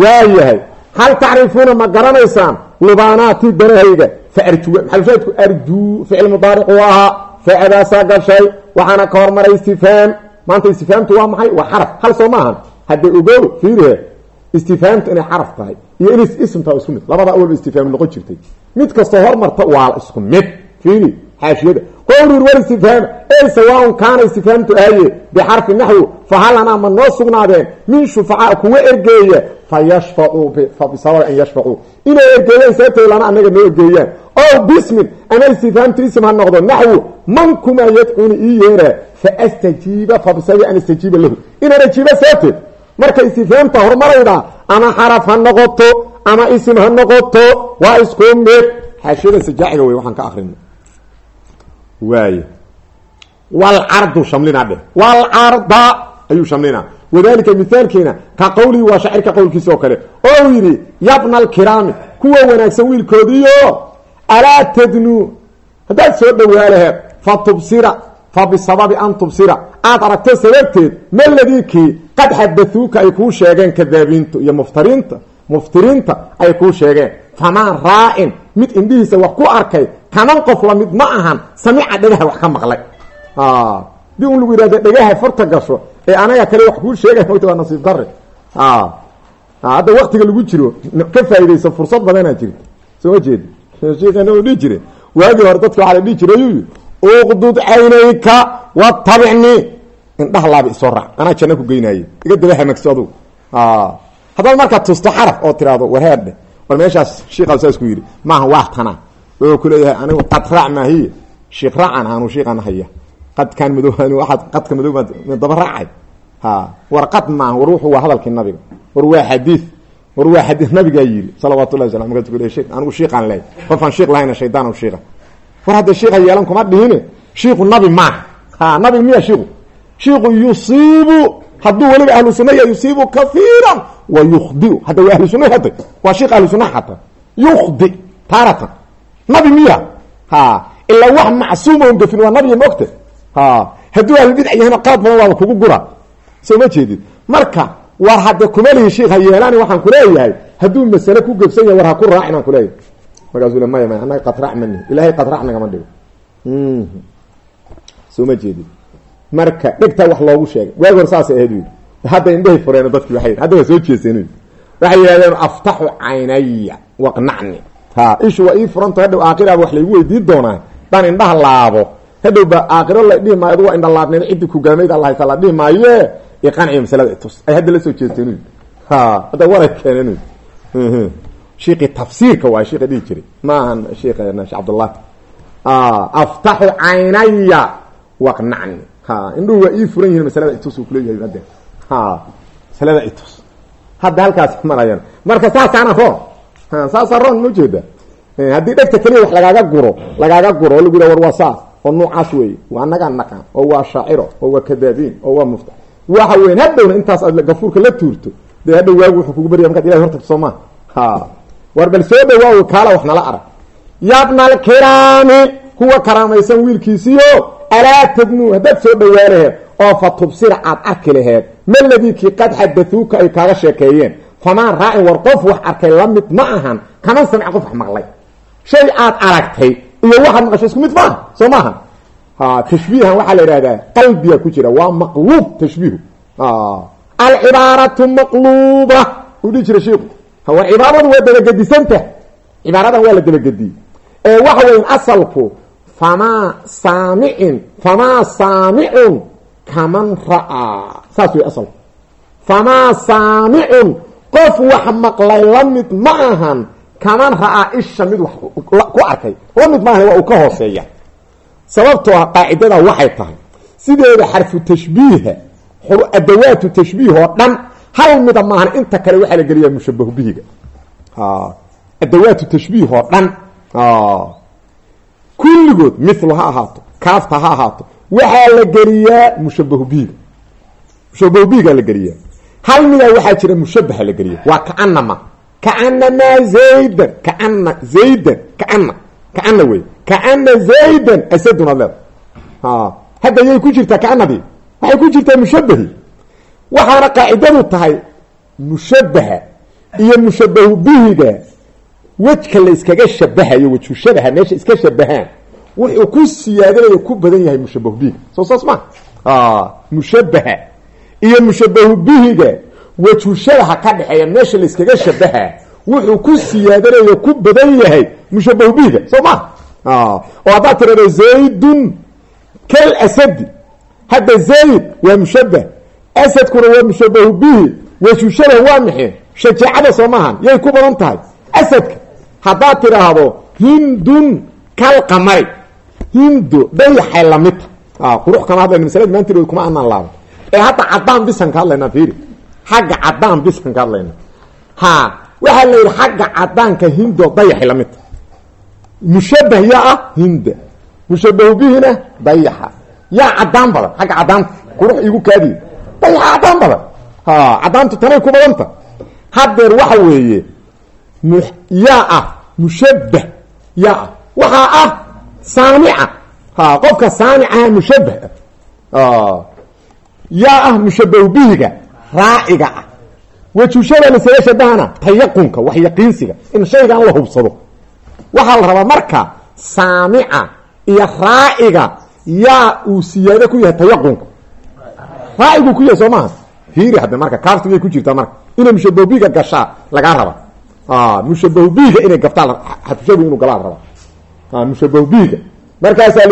waa yahay hal tacrifuuna ma garanaysaan lubaanaati danahayga fa arjuwa maxalushaadku arjuu ficil mudaaricu ahaa fa-adaasaa gashay waxaana ka hormaray istifhaam maanta istifhaamtu waa maxay waa xaraf hal soo maahan hadda ogow fiirihe istifhaamtu inay xaraf tahay iyo inay ism tahay isku mid labadaa awalba istifhaam noqon jirtay mid kastoo hormarta waa isku mid fiiri xaashiyada qowrir war istifhaam ey sawaaun kaana istifhaamtu ahaye bixarfi naxwi fahalanaa ma noo sugnaadeen min shufacaa kuwa ergeeya fa yashfacuu fa bisababi an yashfacuu inay ergeeyaan sababtay lana anaga noo ergeeyaan. O bismin ama istifhaamtu ism ha noqdo naxwu man kumaa yadcuuni ii yeeraa faastajiiba fa bisababi an astajiiba lahu. Inaan ajiiba sababteed marka istifhaamta hormarayda ama xaraf ha noqoto ama isim ha noqoto waa isku mid. Xaashiyada sajaaciga wey ka akrina waay walcardu shamlinaa dheh walcarda ayuu shamlinaa. Wadalika mithaalkeena ka qowlihi waa shacirka qowlkiisa oo kale. Oo yidhi yabna alkiraami kuwa wanaagsan wiilkoodiio alaa tadnuu? Haddaad soo dhowaa laheed fa tubsira fa bisababi an tubsira. Aad aragto sababteed ma ladiikii qad xadahuuka ay kuu sheegeen kadaabiintu iyo muftariinta muftiriinta ay kuu sheegeen. Famaa raa-in mid indhihiisa wax ku arkay kaman qof la mid ma ahan samica dhagaha wax ka maqlay. Dii un lagu yihahda dhagaha farta gasho ee anaga kale wax kuu sheegay mota waa nasiib dare hadda waktiga lagu jiro ka faaidaysa fursad badanaa jirta soo ma jeedi sheekana u dhihi jire waagii hore dadka waxaa la dhihi jiray yuu uqdud caynayka watabicnii indhaha laaba isoo raac. Anaa janno ku geynaye iga daba hamagso adugu. Haddaad markaa tusto xaraf oo tiraahdo wareerdhe war meeshaas shiikaa saas ku yidhi maaha waa tana wuxuu ku leeyahay anigu qad raac maahiye shiik raacan aanu shiiqan haya qadkaan madow waaad qadka madow baa daba raacay? Ha war qad maaha war wuxuu waa hadalkii nabiga. War waa xadiid war waa xadii nabigaa yidhi salawaatu llahi wasala markaas ku le shik anigu shiiqaan leey qofaan shiiq lahayna shaydaan shiiqa war hadda shiiqa yeelan kuma dhihine? Shiiku nabi maaha ha nabi miya shiiku shiiku yusiibu hadduu weliba ahlu sunna ya yusiibu kahiira wa yukhdiu. Hadda waa ahlu sunna hadda waa shiiq ahlu sunna xataa. Yukhdi taaratan nabi miya ha. Ilaa wax macsuum on gafin waa nabiya maogta ha. Hadduu ahlubidc yahayna qaad badan waaba kugu gura. Soo ma jeedid marka war hadde kuma lihi shiik ha yeelaani waxaan kuleeyahay hadduu masale ku gebsan yahay war ha ku raacin aan kuleeyahay markaasuu le maya maya annaga qadrac mani ilahay qadrac nagama dhigo. Soo ma jeedid marka dhegtaa wax loogu sheegay. Waagi hor saasay ahayd hadda indhahay fureen dadki waay hadda waa soo jeeseen waxay yidhahdeen aftaxu caynaya waqnacni ishu waa ii furanta hadhow aakhiraaba wax laygu weydiin doonaa. Daan indhaha laabo. Hadhow ba aakhiro la dhihi maayo adu waa indha laabneed ciddi kugaamayd allahaysa la dhihi maaye iqanciya masalada itus ay hadda la soo jeesteen ha hadda waray keeneen shiiqii tafsiirka waay shiika dhihi jiray. Ma ahan sheikheena shee cabdullahi aftaxu caynaya waqnacni ha indhuhu waa ii furan yihiin masalada itus uu kuleeyahay hadde ha masalada itus hadda halkaas marayaan. Marka saasaana roon saasaa roon ma ujeeda. Haddii dhegta keliya wax lagaaga guro lagaaga guro lagu yidha war waa saas oo noocaas weeye waa anagaa naqaan oo waa shaaciro oo waa kadaabiin oo waa mufta. Waxa weyan hadhowna intaas aad gafuurka la tuurto dee hadhow waagu wuxuu kugu barya markaad ilahay hortagto soo maa ha war bal soo dhawaawo kaala wax nala arag. Yabna alkiraami kuwa karaamaysan wiilkiisiyo alaa tadnuu haddaad soo dhawaa laheed oo fa tubsira aad arki laheed ma ladii kii qad xadauuka ay kaaga sheekeeyeen famaan raacin war qof wax arkay la mid ma ahan kaman samca qof wax maqlay. Shay aad aragtay iyo waxaad maqasho isku mid maaha soo maaha? Ha tashbiihan waxaa la idhahdaa qalbiga ku jira waa maqluub tashbiihu. Alcibaaratu maqluuba. Uu dhihi jira shiiku war cibaaradu waa dabagedisanta cibaaradan waa la dabagediyey ee waxa weya asalku famaa saamicin famaa saamicun kaman ra'aa saas wey asalku famaa qof wax maqlay la mid ma ahan kaman ra'aa isha mid wax ku arkay. La mid maahan waa uu ka hooseeya sababtoo ah qaacidada waxay tahay sideeda xarfu tashbiiha adawaatu tashbiih oo dhan hal mida maahan inta kale waxaa la geliyaa mushabahu bihiga adawaatu tashbiih oo dhan kulligood mithlu ha ahaato kaafta ha ahaato waxaa la geliyaa mushabahu bihiga mushabahu bihigaa la geliyaa hal midaa waxaa jira mushabaha la geliya waa kaanama kaanamaa zaydan. Kaana zaydan. Kaana kaana wey kaana zaydan. Asadun ad leeda hadda yay ku jirtaa kaanadii waxay ku jirtaa mushabahi waxaana qaacidadu tahay mushabaha iyo mushabahu bihiga. Wejka la iskaga shabahayo wejhu shabaha meesha iska shabahaan wuxuu ku siyaadinayo ku badan yahay mushabahu bihiga. Soo saas ma. Mushabaha iyo mushabahu bihiga wejhu shabaha ka dhexeeya meesha la iskaga shabahaa wuxuu ku siyaadinayo ku badan yahay mushabahu bihiga. Soo ma? Oo haddaad tirahdo zaydun kal asadi hadda zayd waa mushabah. Asadkuna waa mushabahu bihi. Wejhu shabah waa maxay shajaacada soo maahan yay ku badan tahay. Asadka. Haddaad tidhaahdo hindun kal qamari. Hindo dayaxay lamidta qurux kama hadlayna masalada maantirood kuma anaan laaban ee hadda caddaan bisan ka hadlaynaa fiiri. Xagga caddaan bisan ka hadlayna ha waxaa la yidhi xagga caddaanka hindo dayaxay lamidta mushabah yaa ah hinda mushabahu bihina dayaxa. Yaa caddaan badan xagga caddaanta qurux igu kaadiye dayaxa caddaan badan. Ha caddaantu tanay ku badanta haddeer waxa weeye yaa ah mushabah yaa ah. Waxaa ah saanica ha qofka saanicaha mushabah yaa ah mushabahu bihiga raaciga ah. Wajushada lasaga shabahana tayaqunka wax yaqiinsiga in shaygan la hubsado. Waxaa la rabaa marka saamica iyo raaciga yaa uu siyaado ku yahay tayaqunka. Raacigu ku yahay soo maaha? Fiiri hadda marka kaaftigay ku jirtaa marka. Inay mushabahu bihiga gashaa lagaa raba mushabahu bihiga inay gabtaa xatushabu inuu galaa rabaa. Mushabahu bihiga markaasaa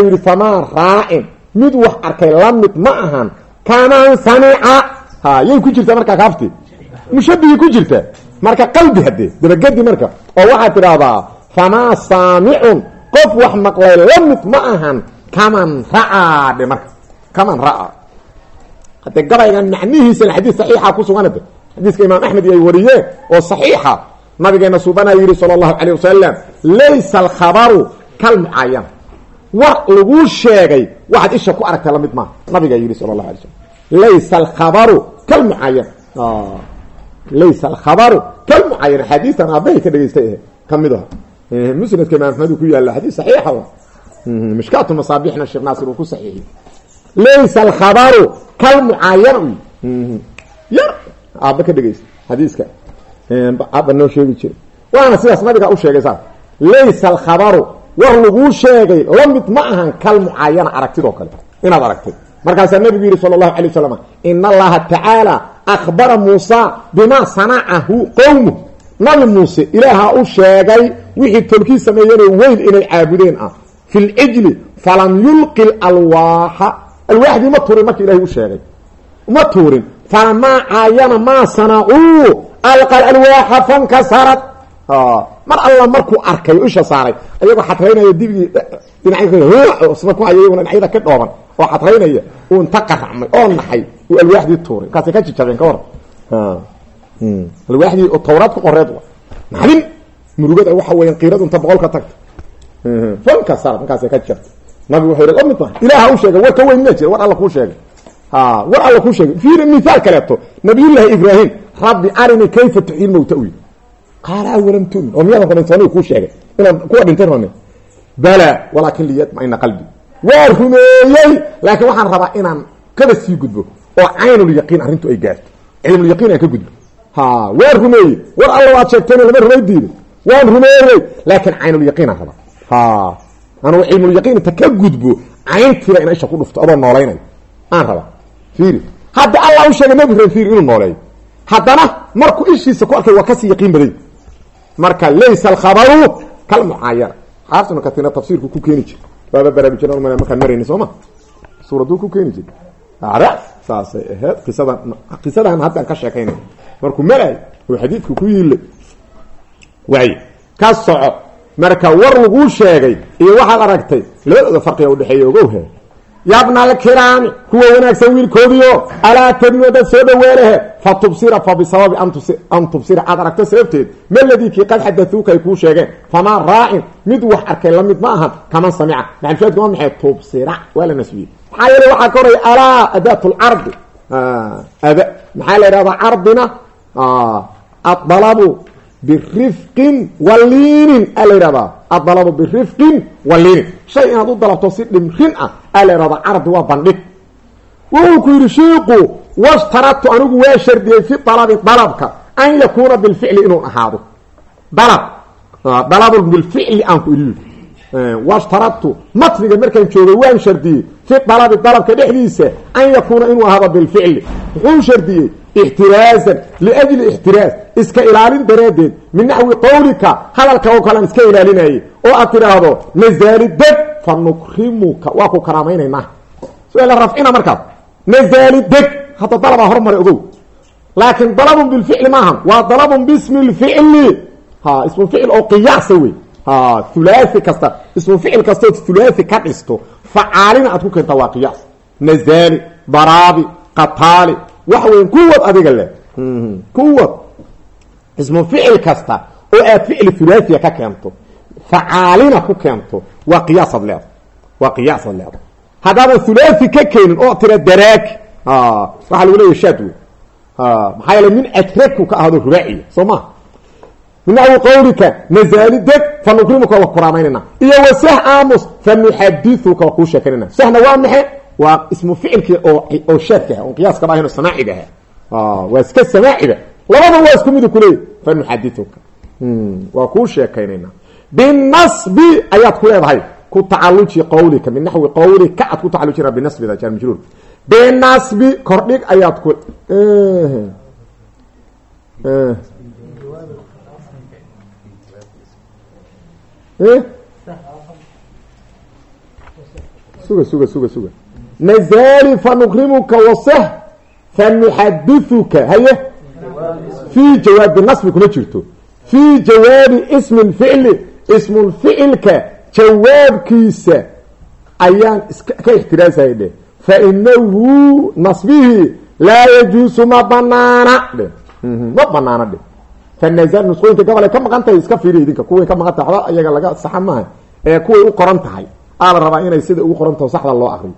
mid wax arkay la ma ahan kaman samica ha yay ku jirtaa markaa kaafti. Mushabihii ku jirta. Marka qalbi haddee dabagedi marka. Oo waxaad tidhaahdaa famaa saamicun qof wax maqlay la mid ma ahan kaman ra'aa dhe marka. Kaman ra'aa haddee gabaygan macnihiisana xadiis saxiixa ku suganade xadiiska imaam axmed iyo ay wariyeen oo saxiixa. Nabigeena subanaa yidhi sala allahu calayh wasalam laysa alkhabaru kalmucaayana war laguu sheegay waxaad isha ku aragtay la mid maaha nabigaa yidhi sala allahu alay slam laysa alkhabaru kalmucaayana laysa alkhabaru kalmucaayana xadiistan aabahay ka dhegeystay eh ka mid aha musnadka imaam axmed uu ku yaalla xadiis saxiixa mishkaatu masaabixna sheekh naasir uu ku saxiixiyey laysa alkhabaru kalmucaayana u yar aaba ka dhegeysta xadiiska aaba noo sheegi jiray waana sidaas nabigaa u sheegay saas laysa alkhabaru war laguu sheegay la mid ma ahan kal mucaayana aragtidoo kale inaad aragtay markaasaa nabigu yidhi sala allahu alay wasalam in allaha tacaala akhbara muusa bimaa sanacahu qowmu nabi muuse ilaaha u sheegay wixii tolkii sameeyeenoo weyn inay caabudeen ah. Fi lcijli falam yulqi alwaaxa alwaaxdii ma tuurin marka ilahay u sheegay. Ma tuurin. Falamaa caayana maa sanacuu alqa alwaaxa fankasarat mar alla markuu arkay isha saaray ayagoo xatraynaya dibigii dhinacysna ku haya iyaguna dhinacyada ka dhooban oo xatraynaya uu inta qaracmay oo naxay uu alwaaxdii tuuray. Markaasay ka jijabeen ka war. Alwaaxdii oo tawraad ku qoreed naxdin murugada waxa weya qiiradu inta boqol ka tagta fanka sar markaas ka jirta nabigu wuxuu yidhi mid ma ilaaha u sheegay war ka weyn ma jira war alla kuu sheegay. War alla kuu sheegay. Fiiri mithaal kaleeto nabiyullaahi ibraahim rabbi arini kayfa tuxyi mawta u yidhi qaala awalam tumin oo miyaadan rumaysa anigu kuu sheegay. Inaan kuwa dhintay rame bala walaakin liyatmaina qalbi waa rumeeyey? Laakiin waxaan rabaa inaan kaba sii gudbo oo caynulyaqiin arrintu ay gaarto. Cilmulyaqiin aan ka gudbo. Ha waan rumeeyey? War alla waad sheegtayna lama rumay diiday waan rumeeyey laakiin caynulyaqiinaan rabaa. Ha anugu cilmulyaqiin inta ka gudbo cayntiiba ina isha ku dhufto adoo noolaynayo aan rabaa. Fiiri. Hadda allah u sheegay nabi fiiri inuu nooleeyo haddana markuu ishiisa ku arkay waa ka sii yaqiin baday marka laysa alkhabaru kalmucaayana xaafsinu katina tafsiirku ku keeni jira waaba baraarujina m markaan marayna soo ma? Suuraduu ku keeni ara saasay ahayd. Qisadan qisadan haddaan ka sheekaynay markuu malay oo xadiidku ku yiilay waay ka soco. Marka war laguu sheegay iyo waxaad aragtay labadooda farqiga udhexeeya ogowhe yabna alkiraami kuwa wanaagsan wiilkoodiio alaa tadnu dad soo dhaweelehe fa tubsira fa bisababi an tubsira aad aragto sababteed maladii kii qad xadauuka ay kuu sheegeen famaa raacin mid wax arkay la mid ma ahan kaman samica. Maxalshaadku ma maxay? Tubsira waa la maxaa yeele waxaa ka horaya alaa adaat lcardi maxaa la ihahdaa cardina adalabu birifqin waliinin a la yihahdaa adalabu birifqin waliinin. Shay inaad u dalabto si dhimrin ah a la yihahdaa cardi waa bandhig. Wuxuu ku yidhi shiiku washtaradtu anigu waa shardiyey fi dalabi dalabka. An yakuuna bilficli inuu ahaado. Dalab. Dalabun bilficli aan ku ili washtaradtu matniga markaan joogay waan shardiyey fi dalabi dalabka dhexdiisa ixtiraazan liajli ixtiraaz iska ilaalin daraaddeed min naxwi qowlika hadalka oo kalean iska ilaalinayay oo aad tidhaahdo nazaali deg fa nukrimuka waa ku karaamaynaynaa la rafcina markaas nazaali deg hadda dalabaa hormaray ogow laakiin dalabun bilficli maahan waa dalabun bismi lficli ha ismu ficil oo qiyaasa wey ha thulaai kasta ismu ficil kastood thulaai ka dhisto facaalina aad ku keentaa waa qiyaas nazaali daraabi qataali waxa weya kuwad adiga leh. Kuwad ismu ficil kasta oo aad ficli thulaaiya ka keento facaalina ku keento waa qiyaasaad leeda waa qiyaasaad leeda haddaadan thulaai ka keenin oo tira daraaki waxaa lagu leeya shaad wey maxaa yeele min ajraku ka ahdo rubaaciya soo ma min naxwi qawlika nazaali deg fa nukrimuka waa kuraamaynayna iyo wasah aamus fa nuxadiuka waa kuu sheekanayna sahna waa maxe waa ismu ficilkii oo oo shaadka ah on qiyaaska ba ahayn oo samaaciga aha waa iska samaacida labada waa isku midu kuleeya fa nuxadiuka waa kuu sheekaynayna binasbi ayaad ku leedahay ku tacaluji qawlika min naxwi qawlika aad ku tacalujina binasbida jaar majruur binasbi kordhig ayaad ku suga suga suga suga nazaali fanukrimuka wasah fanuxadiuka haye fii jawaabi nasbi kuma jirto fii jawaabi ismi lficli ismulficilka jawaabkiisa ayaan ka ixtiraasaya dheh fainahu nasbihi laa yajuusu ma banaana dhe ma banaana dheh fanazal nusqooyinka gobol ay ka maqan tahay iska fiiriya idinka kuway ka maqan tahay waxba iyaga laga saxa maaha ee kuway u qoran tahay aa la rabaa inay sida ugu qoran taho saxda loo akriyo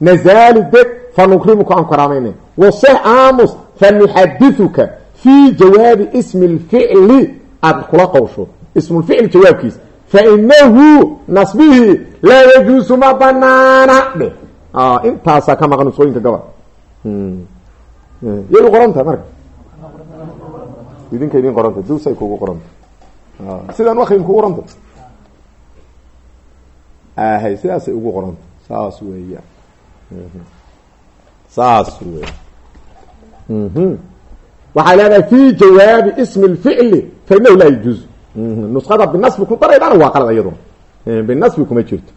nazaali deg fanukrimuka aan karaamayna waseh aamus fanuxadiuka fii jawaabi ismi lficli aad kula qowsho. Ismulficl jawaabkiisa fainahu nasbihi laa yajuusu ma banaana. Dheh intaasaa ka maqan nusqooyinka gobol yay u qoran tahay marka. Idinka idin qoranta dusay kugu qoranta. Sidaan akrin kugu qoranta. Ahay sidaasay ugu qoranta saas weeyaan saas wey waxay leedahay fi jawaabi ismi lficli fainahu laa yajuuzu nusqada binasbi ku daraydana waa qalad iyaduna binasbi kuma jirto.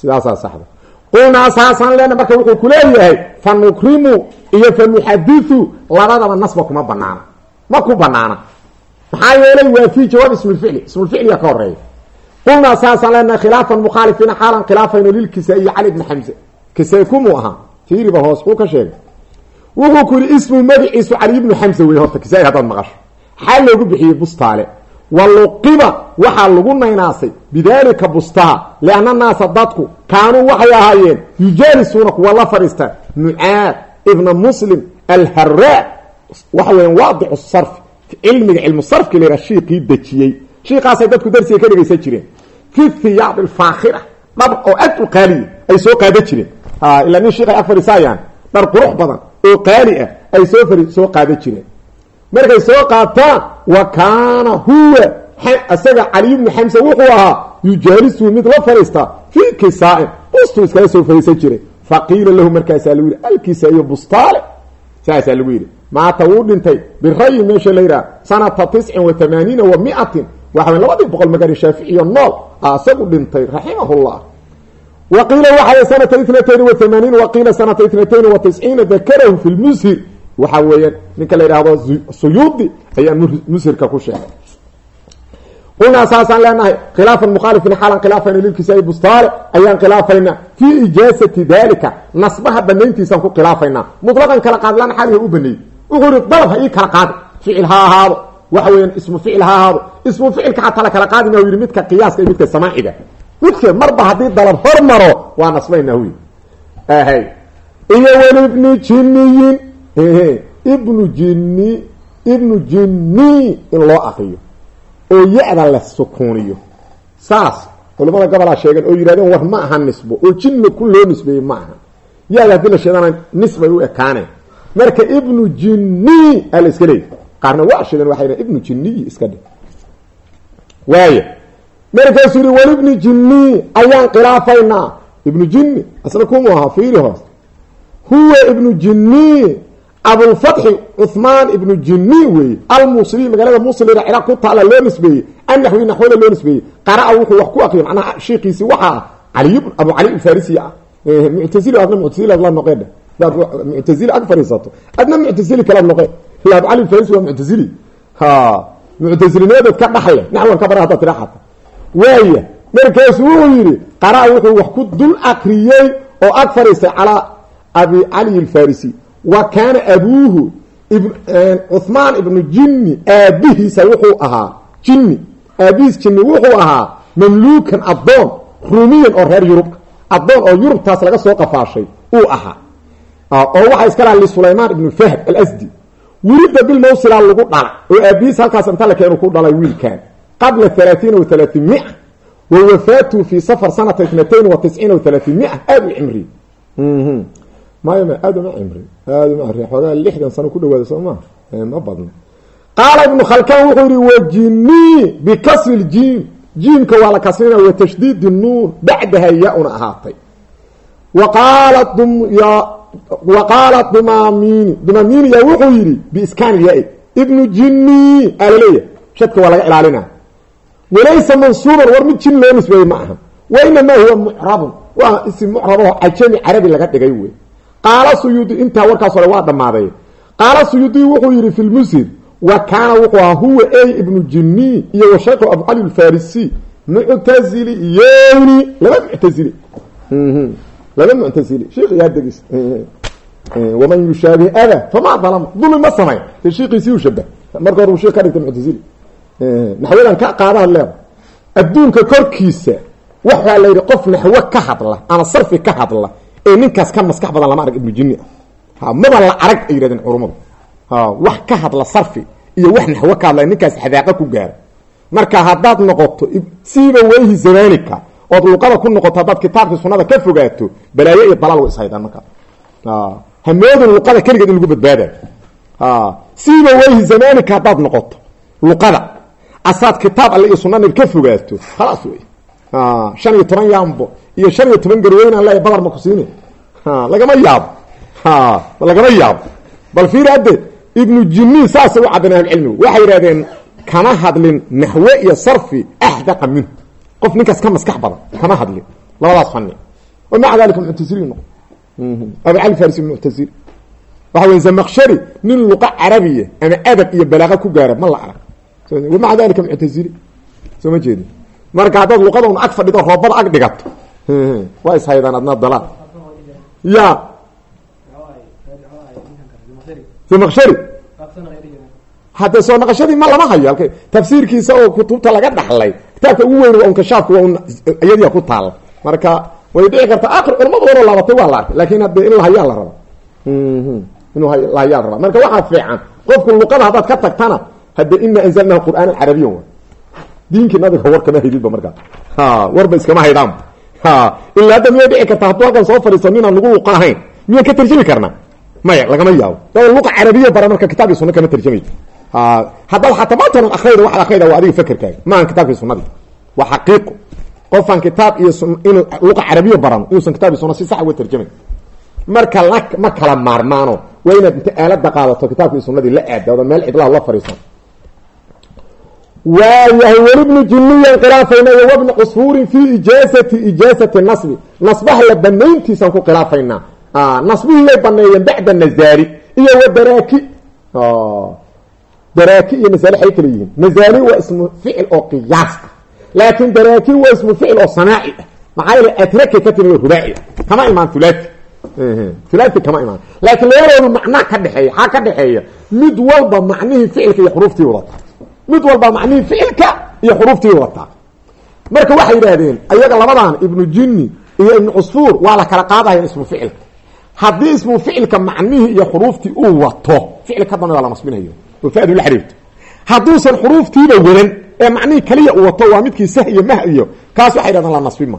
Sidaasaa saxda. Qulnaa saasaan leena marka wuxuu kuleeyahay fa nukrimu iyo fa nuxadiu labadaba nasba kuma banaana ma ku banaana maxaa yeelay waa fi jawaab ismulficli ismulficliga ka horreeya qulnaa saasaan leenahay khilaafan mukhaalifiina xaalan khilaafayno lilkisaa-iyo cali bni xamse kisaa kumuu ahaa fiiriba hoos xuu ka sheegay wuxuu ku yidhi ismu magaciisu cali ibnu xamsa wey horta kisaa haddaad maqasho xaa loogu bixiyey bustaale wa luqiba waxaa lagu naynaasay bidaalika bustaha lianna naasa dadku kaanuu waxay ahaayeen yujaalisuuna kuwa la fadhiista mucaad ibna muslim alharaa waxa sarfi cilmiga cilmu dejiyey shiiqaasay dadku darsiga ka dhegaysan jireen. Fi hiyaab alfaakhira dhar oo aad u qaaliya ay soo qaada jireen. Ilaa nin shiiqay ag fadhiisaayaan dhar qurux badan oo qaali ah ay soo fari soo qaada jireen. Markay soo qaataan wa kaana huwa isaga cali ibnu xamsa wuxuu ahaa yujaalisu mid la fadhiistaa fii kisaain bustuu iskala soo fadhiisan jiray faqiila lahu markaasaa lagu yidhi alkiisa iyo bustaale. Saasaa lagu yidhi maata wuu waxaw labadii boqol magari shaaficiyo nool isagu dhintay raximahullah. Wa qiila waxay sanata itnatayn wa tamaaniin wa qiila sanata itnatayn wa tisciina dakarahu fi lmushir waxa weeyaan ninka la yidhaahdo suyuudi ayaa mushirka ku sheegay. Qulnaa saasaan leenahay khilaafan mukhaalifin xaalan khilaafayna lilkisaai bustaale ayaan khilaafaynaa fii ijaasati dalika nasbaha banayntiisaan ku khilaafaynaa. Mutlaqan kala qaadlaan xaaliha u baneeyey wuxuu ihi dalab ha ii kala qaadi ficil ha ahaado waxa weeyaan ismu ficil ha ahaado ismu ficilka xataa la kala qaadima u yidhi midka qiyaaska iyo midka samaaciga. Midka marba haddii dalab hor maro waa nasbaynaa huy ahay iyo weli ibnu jiniyin ibnu jini ibnu jini in loo akriyo. Oo ya-da la sukuuniyo saas culamada gobolaa sheegeen oo yidhahdeen war ma aha nisbo. Oo jinna ku loo nisbeeyey ma aha. Ya-da haddii la sheegana nisbay u ekaaneen marka ibnu jini aa la iska leeyay qaarna waa sheegeen waxay dhn ibnu jiniyi iska dhe waaya markaasuu yihi wal ibnu jini ayaan khilaafaynaa. Ibnu jini asna kumu ahaa fiiri hoos. Huwa ibnu jini abulfatxi cuhmaan ibnu jini weeye almusli magaalada musli ciraaq ku taala loo nisbeeyey annaxwi naxwada loo nisbeeyey. Qaraa wuxuu wax ku aqriyay macnaha shiikiisi waxaa caliy abu cali alfarisi ah. Muctazili adna muctazili ad la noqeen hadaad muctazili ag fadhiisato. Adna muctazili kalaad noqeen ila abu cali alfarisi waa muctazili ha muctazilinimadeed ka dhaxle naxwan ka bara haddaad tira xata waaya markaasu wuxuu wuxuu wax ku dul akriyey oo ag fadhiistay calaa abi cali alfarisi. Wa kaana abuuhu cuhmaan ibnu jini aabihiisa wuxuu ahaa jini aabihiis jini wuxuu ahaa mamluukan addoon ruumiyan oo reer yurub addoon oo yurubtaas laga soo qafaashay uu ahaa. Oo waxaa iska laha lisulaymaan ibnu fahd alasdi welida bilmawsilaa lagu dhala. Oo aabihiis halkaas inta la keenu ku dhalay wiilkan. Qabla alaaiina wa alaaimia wa wafaatu fi safar sanata itnatayn wa tisciina wa alaaimia aada u cimri ma aad uma cimri aad uma cimri xoogaa lixdan sano ku dhawaada soo maa ma badno qaala ibnu khalkaan wuxuu yihi wajini bikasri ljiim jiimka waa la kasrina wa tashdiidi nuun bacdaha ya-una ahaatay. Wa qaala wa qaala dumamini dumamini yaa wuxuu yidhi biiskaani ya ibnu jini alaleeya shadka waa laga ilaalina walaysa mansuuban war mid jin loo nisbeeyey ma aha wa inamaa huwa mucrabun waa isim mucrabaho cajami carabi laga dhigay wey qaala suyuudi intaa warkaas hore waa dhammaaday qaala suyuudi wuxuu yidhi fi lmusir wa kaana wuxuu ahaa huwa ey ibnu jini iyo wa shaykhu abu cali alfarisi muctazili yowni laba muctazili laba muctazili sheikh yaa degis waman yushaabih ada fama dalama dulmi ma samayn dee shiikiisii u shabah marka hore uu sheik ka dhigta muctazili naxwadan ka qaadaha leeda adduunka korkiisa waxaa la yidhi qof naxwo ka hadla ama sarfi ka hadla ee ninkaas ka maskax badan lama arag ibnu jini ah maba la arag ay yihahdeen culummadu wax ka hadla sarfi iyo wax naxwo ka hadla ninkaas xadaaqa ku gaara marka haddaad noqoto siiba weyhi zamanika ood luqada ku noqoto haddaad kitaabkii sunada ka fogaato balaayo iyo dalaal way ishaydaan markaa hamoodin luqada keligeed in lagu badbaadayo siiba weyhi zamanika haddaad noqoto luqada asaad kitaab alle iyo sunana ka fogaato khalaas wey shan iyo toban yaambo iyo shan iyo toban garweyn aan leeya badar ma ku siini lagama yaabo lagama yaabo bal fiir hadde ibnu jini saasay u caddeen ahlucilmigu waxay yidhahdeen kama hadlin naxwe iyo sarfi axdaqa minhu qof ninkaas ka maskax badan kama hadlin. Labadaas fani o maca dalika muctasili noqo abu cali farisi muctasili waxa wey zamaqshari nin luqa carabiya ama adab iyo balaaqa ku gaara ma la arag maca dalika muctasili soo ma jeedi marka haddaad luqada un ag fadhido roobada ag dhigato waa ishaydaan adna dalaal ya zamaqshari hadde soo naqashadii ma lama hayo halka tafsiirkiisa oo kutubta laga dhaxlay kitaabka ugu weyn waa unkashaafka waa un iyadiia ku taala marka way dhici karta akr culamada oona laabatay waa la arkay laakiin hadde in la hayaa la raba inuu la hayaa la rabaa marka waxaa fiican qofku luqada haddaad ka tagtana hadde ina anzalnahu qur'aanan carabiyan wa diinkii nabiga war kama haydidba markaa warba iskama haydaan. Ha ilaa hadda miyay dhici karta hadduu halkan soo fadhiisto ninaan lagu luqa ahayn miyaan ka tarjami karnaa maya lagama yaabo. Daba luqa carabiya bara marka kitaabkii sunna kama tarjamay haddaad xataa maantan akrayda waxaad akrayda waa adiga fakerkaaga maahan kitaabkii sunnadii. Waa xaqiiqo qofaan kitaab iyo luqa carabiya baran inuusan kitaabkii sunna si sax uga tarjamay marka la ma kala maarmaano waa inaad inta aalada qaadato kitaabkii sunnadii la aadooda meel cidlaha la fadhiisan waayahay weli bnu jiniyan khilaafayna iyo wabni cusfuurin fi ijaazati ijaazati nasbi. Nasbaha la banayntiisaan ku khilaafaynaa nasbihiyay baneeyeen bacda nazaali iyo wa daraaki daraaki iyo nasaali ay kala yihiin. Nazaali ismu ficil oo qiyaas ah laakin daraaki waa ismu ficil oo sanaaci ah maxaa yeele atrake ka timi rubaaci ah kama imaan thulaati thulaati kama imaan laakiin labadoodu macnaa ka dhexeeya xaa ka dhexeeya mid walba macnihii ficilka iyo xuruuftii wadataa mid walba macnihii ficilka iyo xuruuftii wadataa marka waxay yidhaahdeen ayaga labadan ibnu jinni iyo ibnu cusfuur waa la kala qaadaya ismu ficilka haddii ismu ficilka macnihii iyo xuruuftii uu wato ficil ka dambe waa la nasbinayo oo fadu la xiriirto hadduusan xuruuftiiba wadan ee macnihii kaliya uu wato waa midkii sah iyo mah iyo kaas waxay dhahdeen la nasbima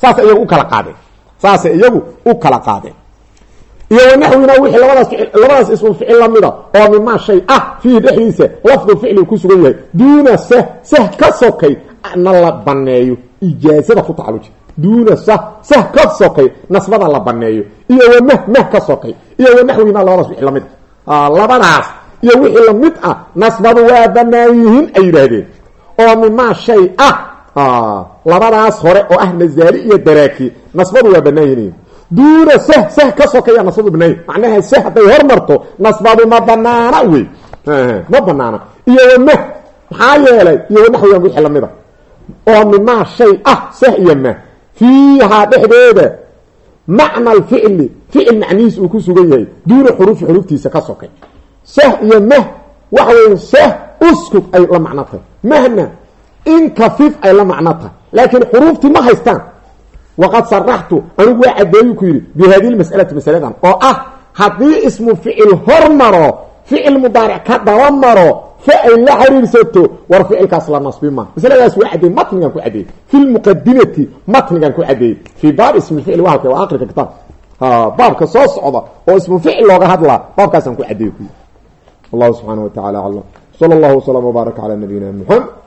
saasay iyagu u kala qaadeen saasay iyagu u kala qaadeen iyo wanaxwina wixii labadaas labadaas ismu ficil lamida oo mimaa shay ah fiihi dhexdiisa lafdu ficli ku sugan yahay duuna sah sah ka sokay na la baneeyo ijaazada ku tacaluji duuna sah sah ka sokay nasbada la baneeyo iyo wamah mah ka sokay. Iyo wanaxwina labadaas wixii la mid ah labadaas iyo wixii la mid ah nasbadu waa banaan yihiin ay yidhaahdeen oo mimaa shay ah. Labadaas hore oo ah nazaali iyo daraaki nasbadu waa banaan yihiin duuna sah sah ka sokaya nasbadu banaany macnaha sah hadday hormarto nasbadu ma banaana wey. Ma banaana. Iyo wamah maxaa yeelay? Iyo wanaxwigan wixii la mid a oo mimaa shay ah sah iyo mah fiihaa dhexdeeda macna alficli ficil macnihiis uu ku sugan yahay. Duuna xuruufi xuruuftiisa ka sokay sah iyo mah waxa weya sah uskug ay mahna inkafif ay la macno tahay laakiin xuruuftii ma haystaan waqad saraxtu anigu waa cadeeyu ku yidhi bi hadihi lmas'alati masaladan oo ah haddii ismu ficil hormaro ficil mudaaric ka daba maro fa ay la xiriirsato war ficilkaas la nasbi ma masaladaas waa cadeey matnigan ku cadeeyey fi lmuqadimati matnigan ku cadeeyey fii baab ismi ficil waa halka waa akrika kitaab baabka soo socda oo ismu ficil looga hadlaa baabkaasaan ku cadeey ku yidhi allahu subxaana wa tacala sala allahu waslama wbaarak cala nabiyina muxamed